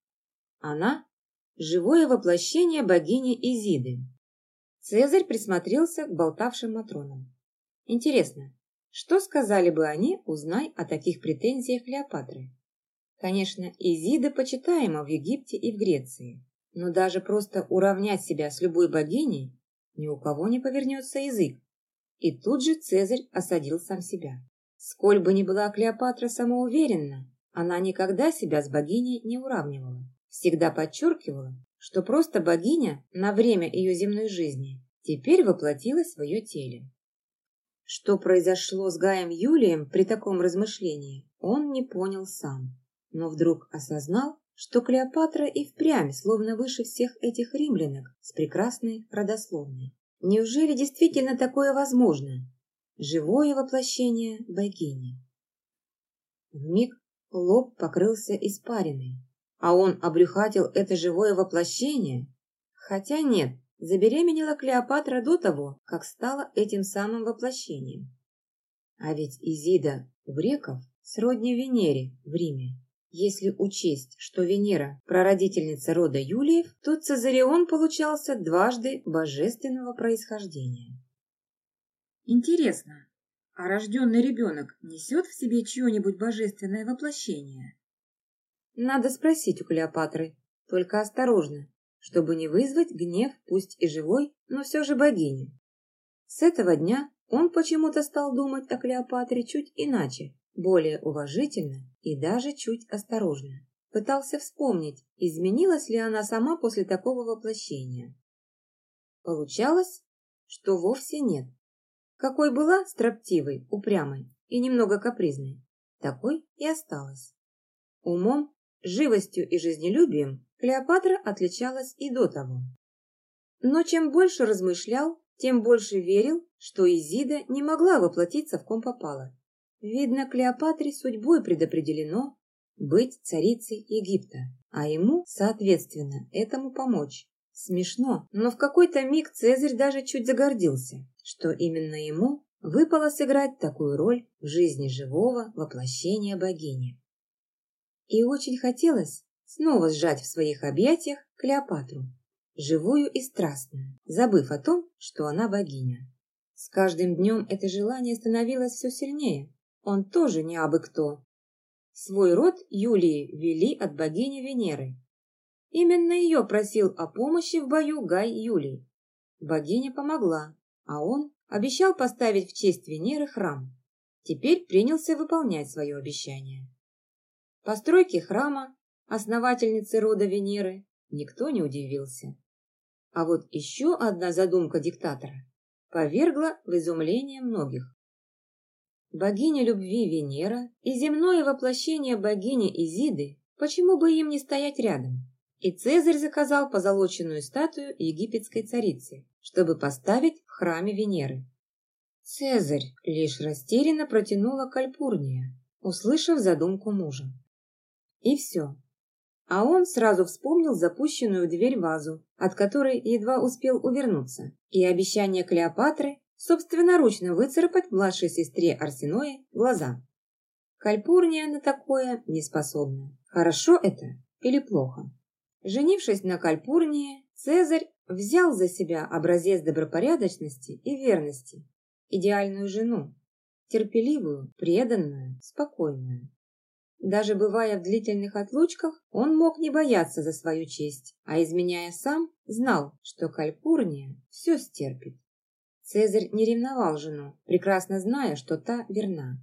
Она – живое воплощение богини Изиды. Цезарь присмотрелся к болтавшим матронам. Интересно, что сказали бы они, узнай о таких претензиях Клеопатры? Конечно, Изида почитаема в Египте и в Греции, но даже просто уравнять себя с любой богиней ни у кого не повернется язык. И тут же Цезарь осадил сам себя. Сколь бы ни была Клеопатра самоуверенна, она никогда себя с богиней не уравнивала. Всегда подчеркивала, что просто богиня на время ее земной жизни теперь воплотилась в ее теле. Что произошло с Гаем Юлием при таком размышлении, он не понял сам. Но вдруг осознал, что Клеопатра и впрямь словно выше всех этих римлянок с прекрасной родословной. Неужели действительно такое возможно? Живое воплощение богини. Вмиг лоб покрылся испариной, а он обрюхатил это живое воплощение? Хотя нет, Забеременела Клеопатра до того, как стала этим самым воплощением. А ведь Изида у греков сродни Венере в Риме. Если учесть, что Венера – прародительница рода Юлиев, то Цезарион получался дважды божественного происхождения. Интересно, а рожденный ребенок несет в себе чье-нибудь божественное воплощение? Надо спросить у Клеопатры, только осторожно, чтобы не вызвать гнев, пусть и живой, но все же богини. С этого дня он почему-то стал думать о Клеопатре чуть иначе, более уважительно и даже чуть осторожно. Пытался вспомнить, изменилась ли она сама после такого воплощения. Получалось, что вовсе нет. Какой была строптивой, упрямой и немного капризной, такой и осталась. Умом, живостью и жизнелюбием Клеопатра отличалась и до того. Но чем больше размышлял, тем больше верил, что Изида не могла воплотиться в ком попало. Видно, Клеопатре судьбой предопределено быть царицей Египта, а ему, соответственно, этому помочь. Смешно, но в какой-то миг Цезарь даже чуть загордился, что именно ему выпало сыграть такую роль в жизни живого воплощения богини. И очень хотелось снова сжать в своих объятиях Клеопатру, живую и страстную, забыв о том, что она богиня. С каждым днем это желание становилось все сильнее. Он тоже не абы кто. Свой род Юлии вели от богини Венеры. Именно ее просил о помощи в бою Гай Юлий. Богиня помогла, а он обещал поставить в честь Венеры храм. Теперь принялся выполнять свое обещание. Постройке храма, основательницы рода Венеры, никто не удивился. А вот еще одна задумка диктатора повергла в изумление многих. Богиня любви Венера и земное воплощение богини Изиды, почему бы им не стоять рядом? И Цезарь заказал позолоченную статую египетской царицы, чтобы поставить в храме Венеры. Цезарь лишь растерянно протянула Кальпурния, услышав задумку мужа. И все, а он сразу вспомнил запущенную в дверь вазу, от которой едва успел увернуться, и обещание Клеопатры собственноручно выцарапать младшей сестре Арсеное глаза. Кальпурния на такое не способна. Хорошо это или плохо? Женившись на Кальпурнии, Цезарь взял за себя образец добропорядочности и верности, идеальную жену, терпеливую, преданную, спокойную. Даже бывая в длительных отлучках, он мог не бояться за свою честь, а изменяя сам, знал, что Кальпурния все стерпит. Цезарь не ревновал жену, прекрасно зная, что та верна.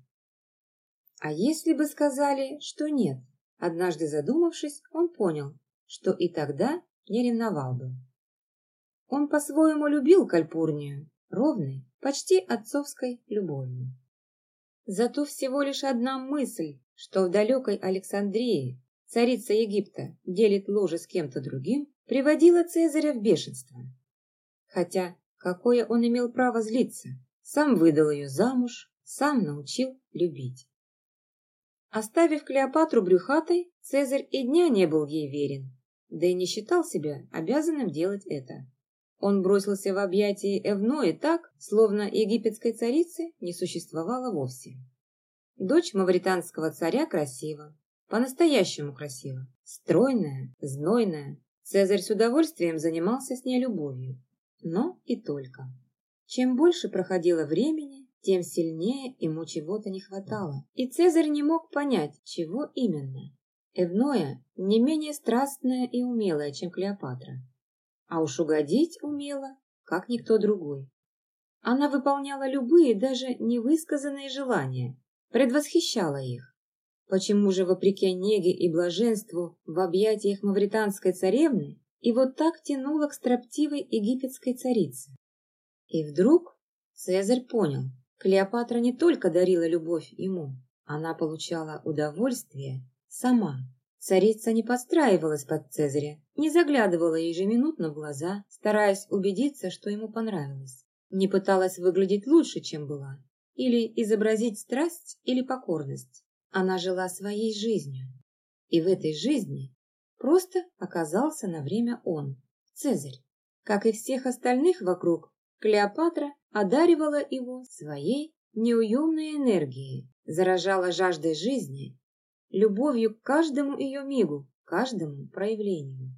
А если бы сказали, что нет? Однажды задумавшись, он понял, что и тогда не ревновал бы. Он по-своему любил Кальпурнию, ровной, почти отцовской любовью. Зато всего лишь одна мысль что в далекой Александрии царица Египта делит ложе с кем-то другим, приводила Цезаря в бешенство. Хотя какое он имел право злиться? Сам выдал ее замуж, сам научил любить. Оставив Клеопатру брюхатой, Цезарь и дня не был ей верен, да и не считал себя обязанным делать это. Он бросился в объятия Эвнои так, словно египетской царицы не существовало вовсе. Дочь мавританского царя красива, по-настоящему красива, стройная, знойная. Цезарь с удовольствием занимался с ней любовью, но и только. Чем больше проходило времени, тем сильнее ему чего-то не хватало, и Цезарь не мог понять, чего именно. Эвноя не менее страстная и умелая, чем Клеопатра, а уж угодить умела, как никто другой. Она выполняла любые, даже невысказанные желания, предвосхищала их. Почему же, вопреки неге и блаженству в объятиях мавританской царевны, и вот так тянула к строптивой египетской царице? И вдруг Цезарь понял, Клеопатра не только дарила любовь ему, она получала удовольствие сама. Царица не подстраивалась под Цезаря, не заглядывала ежеминутно в глаза, стараясь убедиться, что ему понравилось. Не пыталась выглядеть лучше, чем была, или изобразить страсть или покорность. Она жила своей жизнью. И в этой жизни просто оказался на время он, Цезарь. Как и всех остальных вокруг, Клеопатра одаривала его своей неуемной энергией, заражала жаждой жизни любовью к каждому ее мигу, каждому проявлению.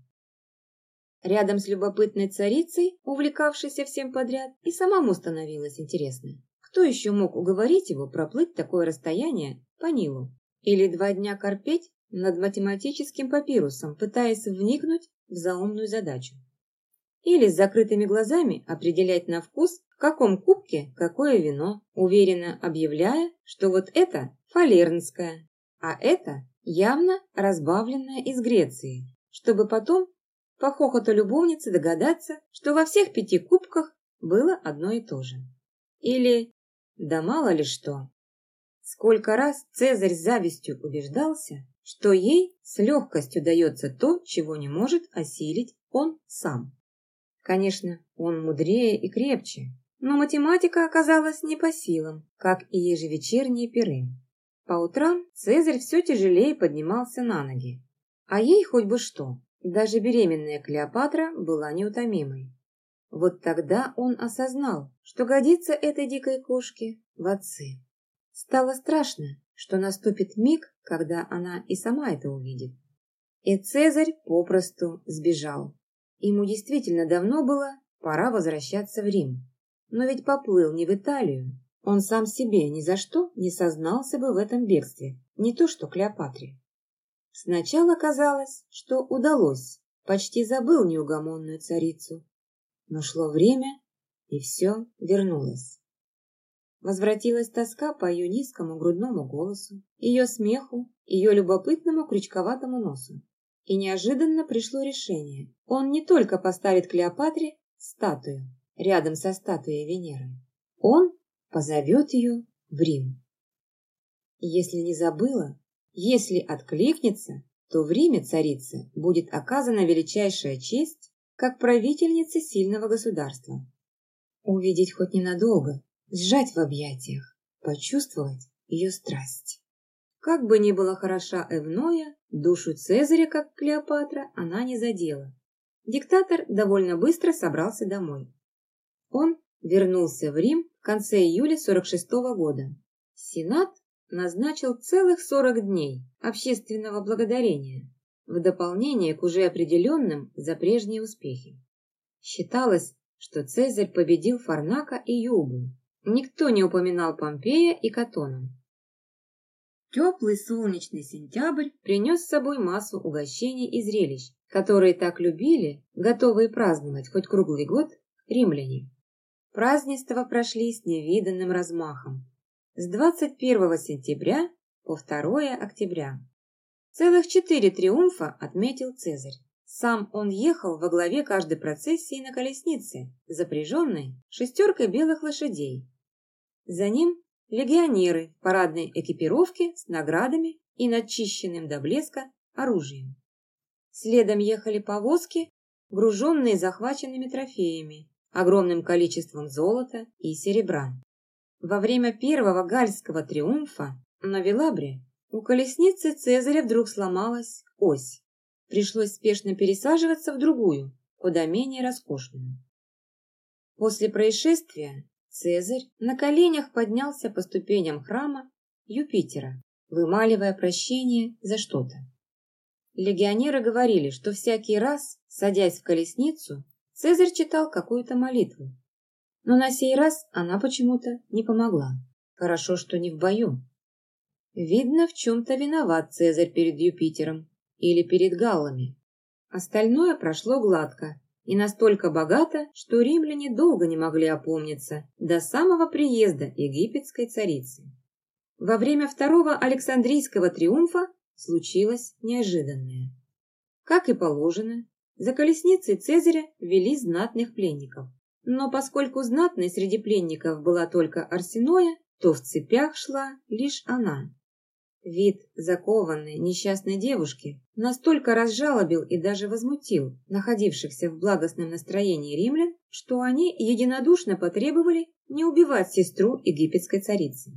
Рядом с любопытной царицей, увлекавшейся всем подряд, и самому становилось интересно. Кто еще мог уговорить его проплыть такое расстояние по Нилу? Или два дня корпеть над математическим папирусом, пытаясь вникнуть в заумную задачу? Или с закрытыми глазами определять на вкус, в каком кубке какое вино, уверенно объявляя, что вот это фалернское, а это явно разбавленное из Греции, чтобы потом по хохоту любовницы догадаться, что во всех пяти кубках было одно и то же. Или, да мало ли что. Сколько раз Цезарь с завистью убеждался, что ей с легкостью дается то, чего не может осилить он сам. Конечно, он мудрее и крепче, но математика оказалась не по силам, как и ежевечерние пиры. По утрам Цезарь все тяжелее поднимался на ноги. А ей хоть бы что, даже беременная Клеопатра была неутомимой. Вот тогда он осознал, что годится этой дикой кошке в отцы. Стало страшно, что наступит миг, когда она и сама это увидит. И Цезарь попросту сбежал. Ему действительно давно было пора возвращаться в Рим. Но ведь поплыл не в Италию. Он сам себе ни за что не сознался бы в этом бегстве, не то что Клеопатре. Сначала казалось, что удалось, почти забыл неугомонную царицу. Но шло время, и все вернулось. Возвратилась тоска по ее низкому грудному голосу, ее смеху, ее любопытному крючковатому носу. И неожиданно пришло решение. Он не только поставит Клеопатре статую рядом со статуей Венеры. Он позовет ее в Рим. Если не забыла, если откликнется, то в Риме царице будет оказана величайшая честь как правительнице сильного государства. Увидеть хоть ненадолго, сжать в объятиях, почувствовать ее страсть. Как бы ни была хороша Эвноя, душу Цезаря, как Клеопатра, она не задела. Диктатор довольно быстро собрался домой. Он вернулся в Рим в конце июля 46 -го года. Сенат назначил целых 40 дней общественного благодарения в дополнение к уже определенным за прежние успехи. Считалось, что Цезарь победил Фарнака и Юбу. Никто не упоминал Помпея и Катона. Теплый солнечный сентябрь принес с собой массу угощений и зрелищ, которые так любили, готовые праздновать хоть круглый год, римляне. Празднества прошли с невиданным размахом. С 21 сентября по 2 октября. Целых четыре триумфа отметил Цезарь. Сам он ехал во главе каждой процессии на колеснице, запряженной шестеркой белых лошадей. За ним легионеры в парадной экипировке с наградами и начищенным до блеска оружием. Следом ехали повозки, груженные захваченными трофеями, огромным количеством золота и серебра. Во время первого гальского триумфа на Велабре у колесницы Цезаря вдруг сломалась ось. Пришлось спешно пересаживаться в другую, куда менее роскошную. После происшествия Цезарь на коленях поднялся по ступеням храма Юпитера, вымаливая прощение за что-то. Легионеры говорили, что всякий раз, садясь в колесницу, Цезарь читал какую-то молитву. Но на сей раз она почему-то не помогла. Хорошо, что не в бою. Видно, в чем-то виноват Цезарь перед Юпитером или перед галлами. Остальное прошло гладко, и настолько богато, что римляне долго не могли опомниться до самого приезда египетской царицы. Во время второго Александрийского триумфа случилось неожиданное. Как и положено, за колесницей Цезаря вели знатных пленников. Но поскольку знатной среди пленников была только Арсеноя, то в цепях шла лишь она. Вид закованной несчастной девушки настолько разжалобил и даже возмутил находившихся в благостном настроении римлян, что они единодушно потребовали не убивать сестру египетской царицы.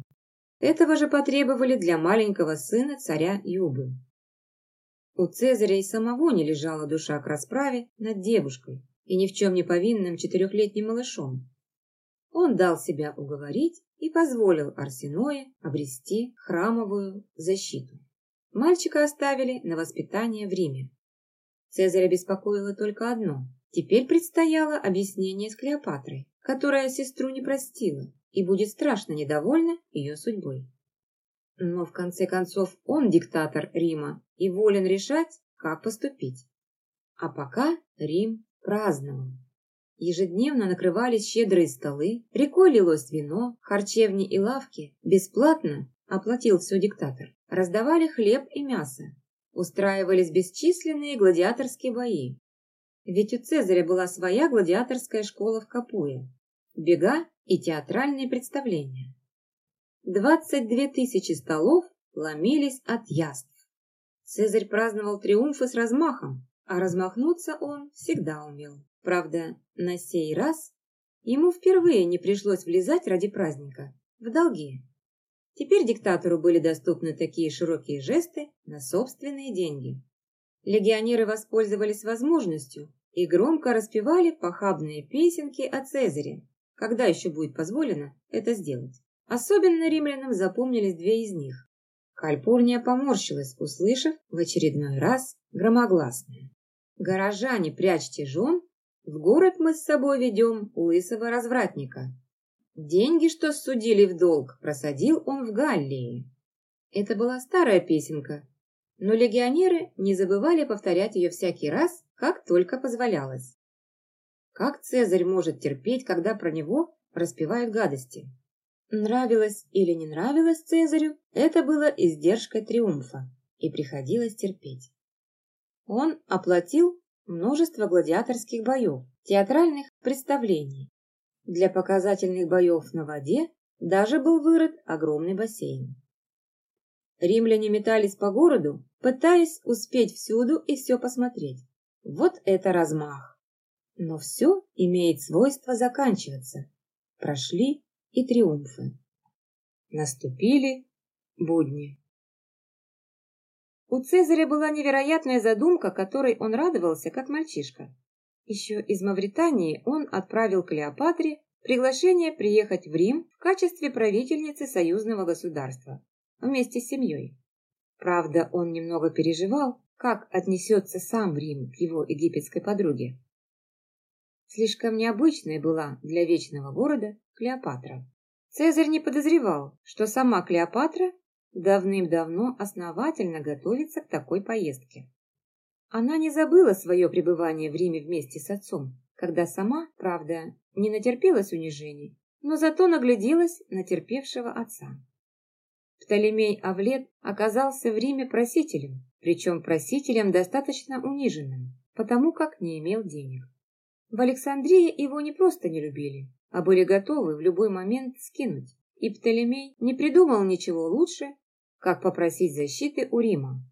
Этого же потребовали для маленького сына царя Юбы. У Цезаря и самого не лежала душа к расправе над девушкой и ни в чем не повинным четырехлетним малышом. Он дал себя уговорить и позволил Арсеное обрести храмовую защиту. Мальчика оставили на воспитание в Риме. Цезаря беспокоило только одно. Теперь предстояло объяснение с Клеопатрой, которая сестру не простила и будет страшно недовольна ее судьбой. Но в конце концов он диктатор Рима и волен решать, как поступить. А пока Рим праздновал. Ежедневно накрывались щедрые столы, рекой лилось вино, харчевни и лавки бесплатно оплатил все диктатор. Раздавали хлеб и мясо. Устраивались бесчисленные гладиаторские бои. Ведь у Цезаря была своя гладиаторская школа в Капуе. Бега и театральные представления. Двадцать две тысячи столов ломились от яств. Цезарь праздновал триумфы с размахом, а размахнуться он всегда умел. Правда, на сей раз ему впервые не пришлось влезать ради праздника в долги. Теперь диктатору были доступны такие широкие жесты на собственные деньги. Легионеры воспользовались возможностью и громко распевали похабные песенки о Цезаре, когда еще будет позволено это сделать. Особенно римлянам запомнились две из них. Кальпурния поморщилась, услышав в очередной раз громогласное. «Горожане, прячьте жен, в город мы с собой ведем лысого развратника». Деньги, что судили в долг, просадил он в Галлии. Это была старая песенка, но легионеры не забывали повторять ее всякий раз, как только позволялось. Как Цезарь может терпеть, когда про него распевают гадости? Нравилось или не нравилось Цезарю, это было издержкой триумфа, и приходилось терпеть. Он оплатил множество гладиаторских боев, театральных представлений. Для показательных боев на воде даже был вырыт огромный бассейн. Римляне метались по городу, пытаясь успеть всюду и все посмотреть. Вот это размах! Но все имеет свойство заканчиваться. Прошли и триумфы. Наступили будни. У Цезаря была невероятная задумка, которой он радовался, как мальчишка. Еще из Мавритании он отправил Клеопатре приглашение приехать в Рим в качестве правительницы союзного государства вместе с семьей. Правда, он немного переживал, как отнесется сам Рим к его египетской подруге. Слишком необычной была для вечного города Клеопатра. Цезарь не подозревал, что сама Клеопатра давным-давно основательно готовится к такой поездке. Она не забыла свое пребывание в Риме вместе с отцом, когда сама, правда, не натерпелась унижений, но зато нагляделась на терпевшего отца. Птолемей Авлет оказался в Риме просителем, причем просителем достаточно униженным, потому как не имел денег. В Александрии его не просто не любили, а были готовы в любой момент скинуть, и Птолемей не придумал ничего лучше, как попросить защиты у Рима.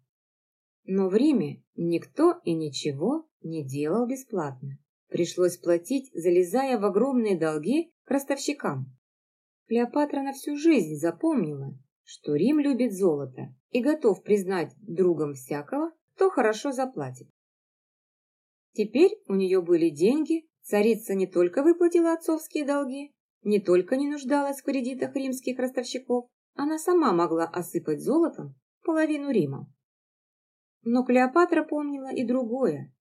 Но в Риме никто и ничего не делал бесплатно. Пришлось платить, залезая в огромные долги к ростовщикам. Клеопатра на всю жизнь запомнила, что Рим любит золото и готов признать другом всякого, кто хорошо заплатит. Теперь у нее были деньги, царица не только выплатила отцовские долги, не только не нуждалась в кредитах римских ростовщиков, она сама могла осыпать золотом половину Рима. Но Клеопатра помнила и другое.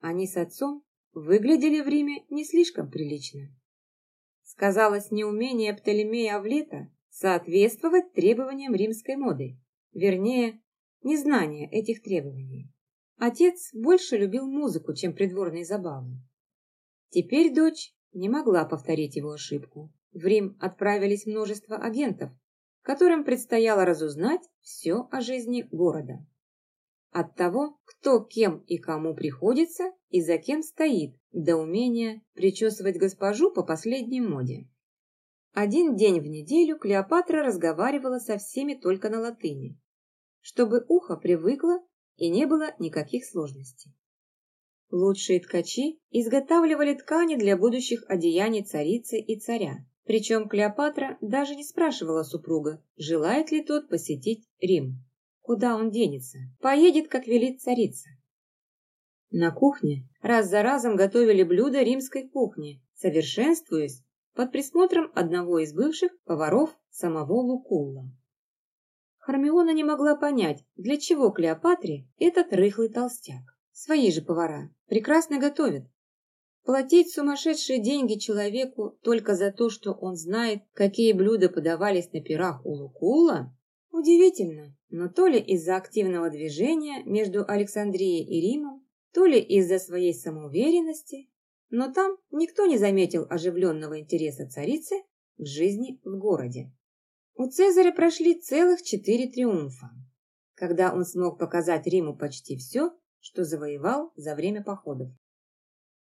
Они с отцом выглядели в Риме не слишком прилично. Сказалось неумение Птолемея Авлета соответствовать требованиям римской моды, вернее, незнание этих требований. Отец больше любил музыку, чем придворные забавы. Теперь дочь не могла повторить его ошибку. В Рим отправились множество агентов, которым предстояло разузнать все о жизни города. От того, кто кем и кому приходится и за кем стоит, до умения причесывать госпожу по последней моде. Один день в неделю Клеопатра разговаривала со всеми только на латыни, чтобы ухо привыкло и не было никаких сложностей. Лучшие ткачи изготавливали ткани для будущих одеяний царицы и царя. Причем Клеопатра даже не спрашивала супруга, желает ли тот посетить Рим. Куда он денется? Поедет, как велит царица. На кухне раз за разом готовили блюда римской кухни, совершенствуясь под присмотром одного из бывших поваров самого Лукулла. Хармиона не могла понять, для чего Клеопатре этот рыхлый толстяк. Свои же повара прекрасно готовят. Платить сумасшедшие деньги человеку только за то, что он знает, какие блюда подавались на пирах у Лукула? Удивительно, но то ли из-за активного движения между Александрией и Римом, то ли из-за своей самоуверенности, но там никто не заметил оживленного интереса царицы к жизни в городе. У Цезаря прошли целых четыре триумфа, когда он смог показать Риму почти все, что завоевал за время походов.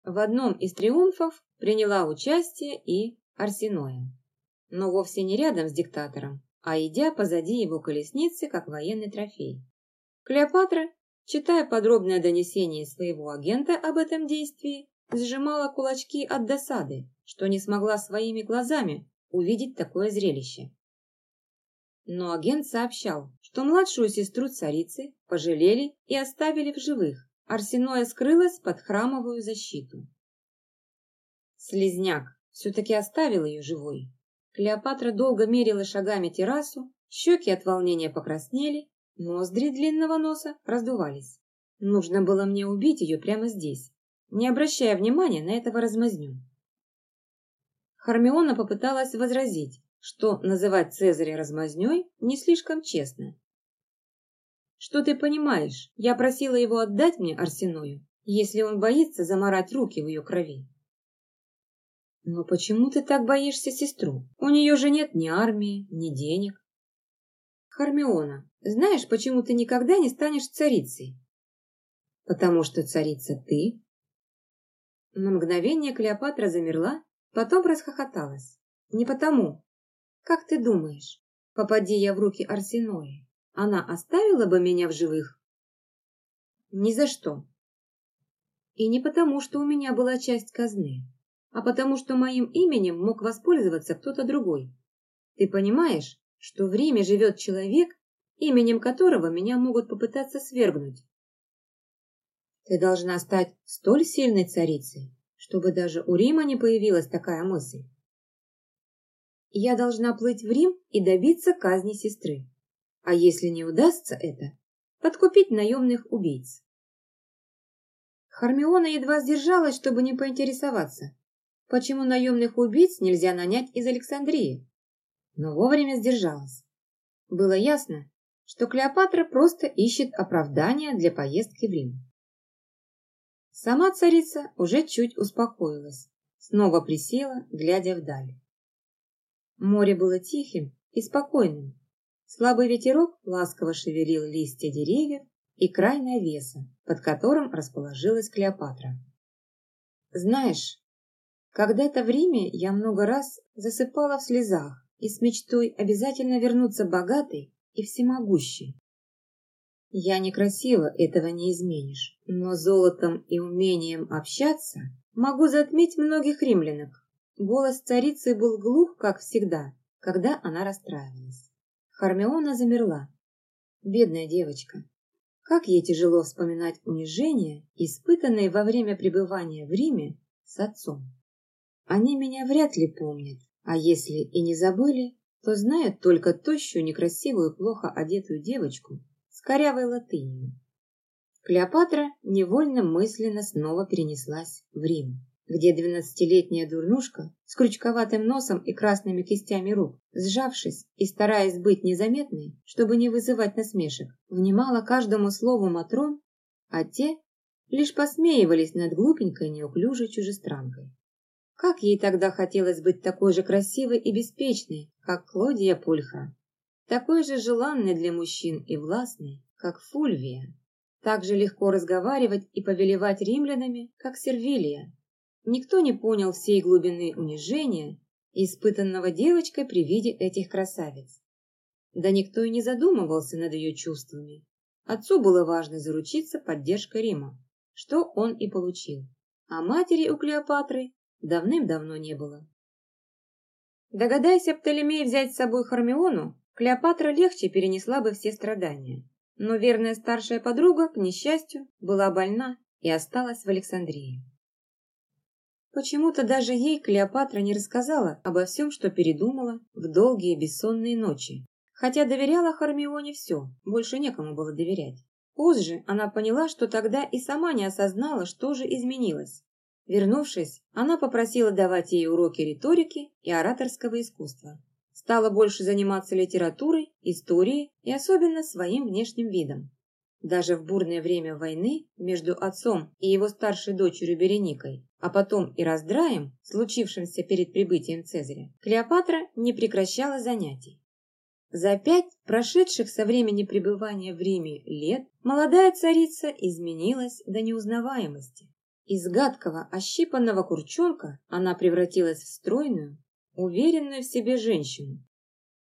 В одном из триумфов приняла участие и Арсеноя, но вовсе не рядом с диктатором, а идя позади его колесницы, как военный трофей. Клеопатра, читая подробное донесение своего агента об этом действии, сжимала кулачки от досады, что не смогла своими глазами увидеть такое зрелище. Но агент сообщал, что младшую сестру царицы пожалели и оставили в живых. Арсеноя скрылась под храмовую защиту. Слизняк все-таки оставил ее живой. Клеопатра долго мерила шагами террасу, щеки от волнения покраснели, ноздри длинного носа раздувались. Нужно было мне убить ее прямо здесь, не обращая внимания на этого размазню. Хармиона попыталась возразить, что называть Цезаря размазней не слишком честно. Что ты понимаешь? Я просила его отдать мне Арсеною, если он боится заморать руки в ее крови. Но почему ты так боишься сестру? У нее же нет ни армии, ни денег. Хармиона, знаешь, почему ты никогда не станешь царицей? Потому что царица ты. На мгновение Клеопатра замерла, потом расхохоталась. Не потому, как ты думаешь, попади я в руки Арсенои, она оставила бы меня в живых? Ни за что. И не потому, что у меня была часть казны, а потому, что моим именем мог воспользоваться кто-то другой. Ты понимаешь, что в Риме живет человек, именем которого меня могут попытаться свергнуть? Ты должна стать столь сильной царицей, чтобы даже у Рима не появилась такая мысль. Я должна плыть в Рим и добиться казни сестры. А если не удастся это, подкупить наемных убийц. Хармиона едва сдержалась, чтобы не поинтересоваться, почему наемных убийц нельзя нанять из Александрии. Но вовремя сдержалась. Было ясно, что Клеопатра просто ищет оправдания для поездки в Рим. Сама царица уже чуть успокоилась, снова присела, глядя вдаль. Море было тихим и спокойным. Слабый ветерок ласково шевелил листья деревьев и край навеса, под которым расположилась Клеопатра. Знаешь, когда-то в Риме я много раз засыпала в слезах и с мечтой обязательно вернуться богатой и всемогущей. Я некрасиво, этого не изменишь, но золотом и умением общаться могу затмить многих римлянок. Голос царицы был глух, как всегда, когда она расстраивалась. Хармиона замерла. Бедная девочка. Как ей тяжело вспоминать унижения, испытанные во время пребывания в Риме с отцом. Они меня вряд ли помнят, а если и не забыли, то знают только тощую, некрасивую, плохо одетую девочку с корявой латынью. Клеопатра невольно мысленно снова перенеслась в Рим где двенадцатилетняя дурнушка с крючковатым носом и красными кистями рук, сжавшись и стараясь быть незаметной, чтобы не вызывать насмешек, внимала каждому слову Матрон, а те лишь посмеивались над глупенькой неуклюжей чужестранкой. Как ей тогда хотелось быть такой же красивой и беспечной, как Клодия Пульхра, такой же желанной для мужчин и властной, как Фульвия, так же легко разговаривать и повелевать римлянами, как Сервилия, Никто не понял всей глубины унижения, испытанного девочкой при виде этих красавиц. Да никто и не задумывался над ее чувствами. Отцу было важно заручиться поддержкой Рима, что он и получил. А матери у Клеопатры давным-давно не было. Догадайся Птолемей взять с собой Хармиону, Клеопатра легче перенесла бы все страдания. Но верная старшая подруга, к несчастью, была больна и осталась в Александрии. Почему-то даже ей Клеопатра не рассказала обо всем, что передумала в долгие бессонные ночи, хотя доверяла Хармионе все, больше некому было доверять. Позже она поняла, что тогда и сама не осознала, что же изменилось. Вернувшись, она попросила давать ей уроки риторики и ораторского искусства. Стала больше заниматься литературой, историей и особенно своим внешним видом. Даже в бурное время войны между отцом и его старшей дочерью Береникой, а потом и раздраем, случившимся перед прибытием Цезаря, Клеопатра не прекращала занятий. За пять прошедших со времени пребывания в Риме лет молодая царица изменилась до неузнаваемости. Из гадкого, ощипанного курчонка она превратилась в стройную, уверенную в себе женщину.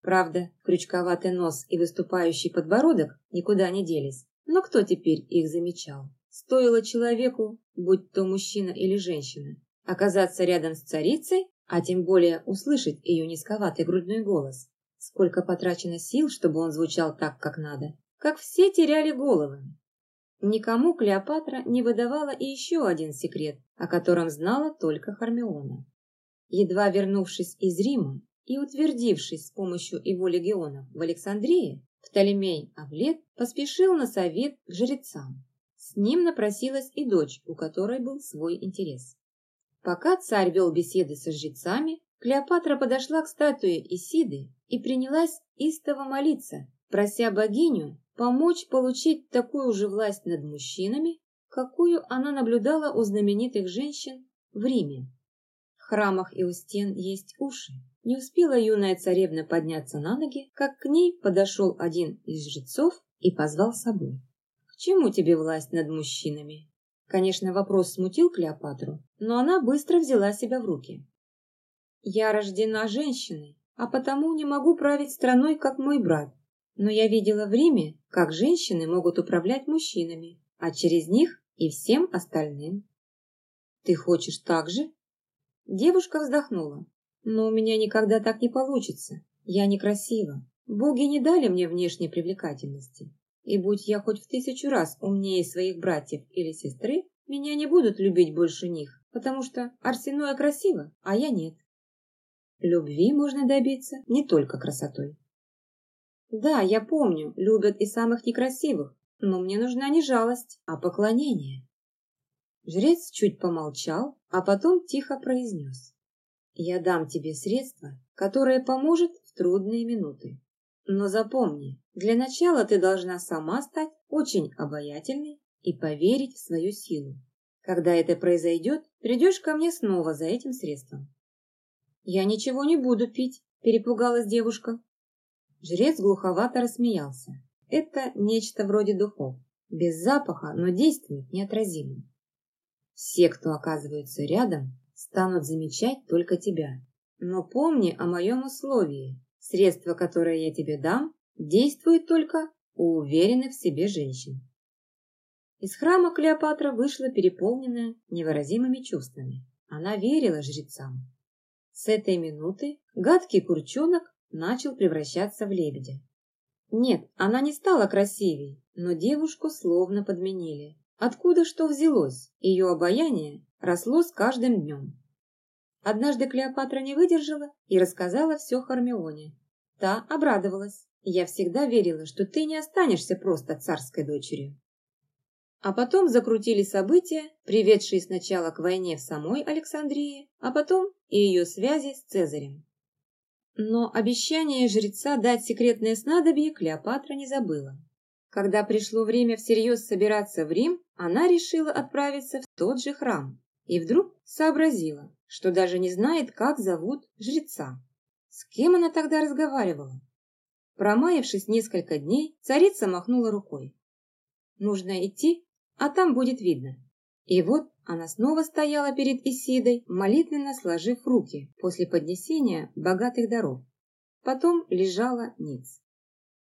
Правда, крючковатый нос и выступающий подбородок никуда не делись, но кто теперь их замечал? Стоило человеку, будь то мужчина или женщина, оказаться рядом с царицей, а тем более услышать ее низковатый грудной голос. Сколько потрачено сил, чтобы он звучал так, как надо. Как все теряли головы. Никому Клеопатра не выдавала и еще один секрет, о котором знала только Хармиона. Едва вернувшись из Рима и утвердившись с помощью его легионов в Александрии, Птолемей Авлет поспешил на совет к жрецам. С ним напросилась и дочь, у которой был свой интерес. Пока царь вел беседы со жрецами, Клеопатра подошла к статуе Исиды и принялась истово молиться, прося богиню помочь получить такую же власть над мужчинами, какую она наблюдала у знаменитых женщин в Риме. Храмах и у стен есть уши. Не успела юная царевна подняться на ноги, как к ней подошел один из жрецов и позвал с собой. «К чему тебе власть над мужчинами?» Конечно, вопрос смутил Клеопатру, но она быстро взяла себя в руки. «Я рождена женщиной, а потому не могу править страной, как мой брат. Но я видела в Риме, как женщины могут управлять мужчинами, а через них и всем остальным». «Ты хочешь так же?» Девушка вздохнула. Но у меня никогда так не получится. Я некрасива. Боги не дали мне внешней привлекательности. И будь я хоть в тысячу раз умнее своих братьев или сестры, меня не будут любить больше них, потому что Арсеноя красива, а я нет. Любви можно добиться не только красотой. Да, я помню, любят и самых некрасивых, но мне нужна не жалость, а поклонение. Жрец чуть помолчал, а потом тихо произнес. Я дам тебе средство, которое поможет в трудные минуты. Но запомни, для начала ты должна сама стать очень обаятельной и поверить в свою силу. Когда это произойдет, придешь ко мне снова за этим средством. Я ничего не буду пить, перепугалась девушка. Жрец глуховато рассмеялся. Это нечто вроде духов. Без запаха, но действует неотразимо. Все, кто оказывается рядом, станут замечать только тебя. Но помни о моем условии. Средство, которое я тебе дам, действует только у уверенных в себе женщин. Из храма Клеопатра вышла переполненная невыразимыми чувствами. Она верила жрецам. С этой минуты гадкий курчонок начал превращаться в лебедя. Нет, она не стала красивей, но девушку словно подменили. Откуда что взялось? Ее обаяние росло с каждым днем. Однажды Клеопатра не выдержала и рассказала все Хармионе. Та обрадовалась. «Я всегда верила, что ты не останешься просто царской дочерью». А потом закрутили события, приведшие сначала к войне в самой Александрии, а потом и ее связи с Цезарем. Но обещание жреца дать секретное снадобье Клеопатра не забыла. Когда пришло время всерьез собираться в Рим, она решила отправиться в тот же храм, и вдруг сообразила, что даже не знает, как зовут жреца. С кем она тогда разговаривала? Промаявшись несколько дней, царица махнула рукой. Нужно идти, а там будет видно. И вот она снова стояла перед Исидой, молитвенно сложив руки после поднесения богатых даров. Потом лежала ниц.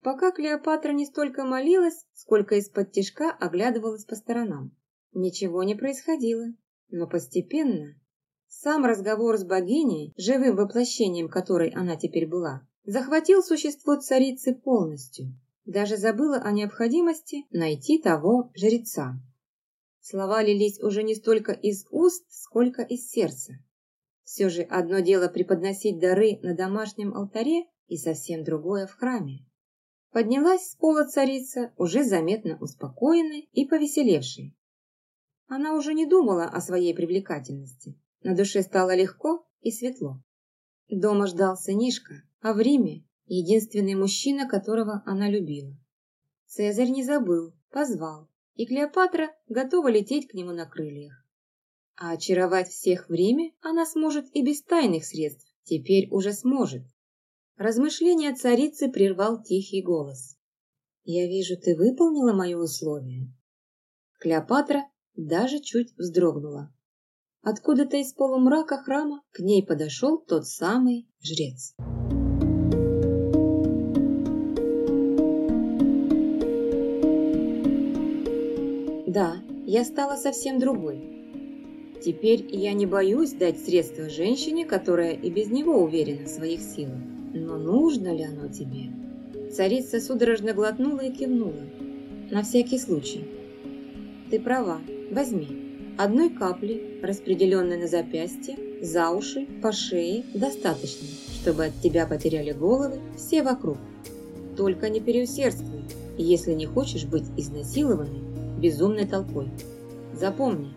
Пока Клеопатра не столько молилась, сколько из-под тишка оглядывалась по сторонам. Ничего не происходило. Но постепенно сам разговор с богиней, живым воплощением которой она теперь была, захватил существо царицы полностью. Даже забыла о необходимости найти того жреца. Слова лились уже не столько из уст, сколько из сердца. Все же одно дело преподносить дары на домашнем алтаре и совсем другое в храме. Поднялась с пола царица, уже заметно успокоенной и повеселевшей. Она уже не думала о своей привлекательности. На душе стало легко и светло. Дома ждал сынишка, а в Риме единственный мужчина, которого она любила. Цезарь не забыл, позвал, и Клеопатра готова лететь к нему на крыльях. А очаровать всех в Риме она сможет и без тайных средств, теперь уже сможет. Размышления царицы прервал тихий голос. «Я вижу, ты выполнила мое условие». Клеопатра даже чуть вздрогнула. Откуда-то из полумрака храма к ней подошел тот самый жрец. Да, я стала совсем другой. Теперь я не боюсь дать средства женщине, которая и без него уверена в своих силах. Но нужно ли оно тебе? Царица судорожно глотнула и кивнула. На всякий случай. Ты права, возьми. Одной капли, распределенной на запястье, за уши, по шее, достаточно, чтобы от тебя потеряли головы все вокруг. Только не переусердствуй, если не хочешь быть изнасилованной безумной толпой. Запомни,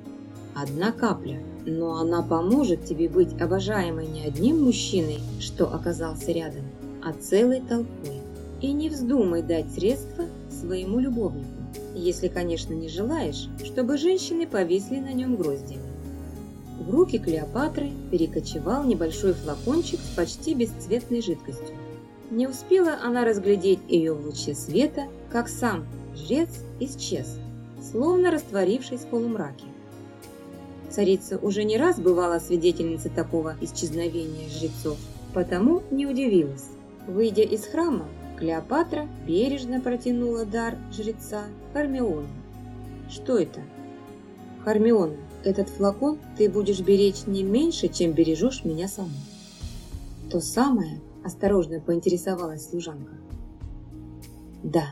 одна капля, но она поможет тебе быть обожаемой не одним мужчиной, что оказался рядом, а целой толпой. И не вздумай дать средства своему любовнику, если, конечно, не желаешь, чтобы женщины повисли на нем гроздями. В руки Клеопатры перекочевал небольшой флакончик с почти бесцветной жидкостью. Не успела она разглядеть ее в луче света, как сам жрец исчез, словно растворившись в полумраке. Царица уже не раз бывала свидетельницей такого исчезновения жрецов, потому не удивилась. Выйдя из храма, Клеопатра бережно протянула дар жреца Хармиону. Что это? Хармион, этот флакон ты будешь беречь не меньше, чем бережешь меня саму. То самое, осторожно поинтересовалась служанка. Да,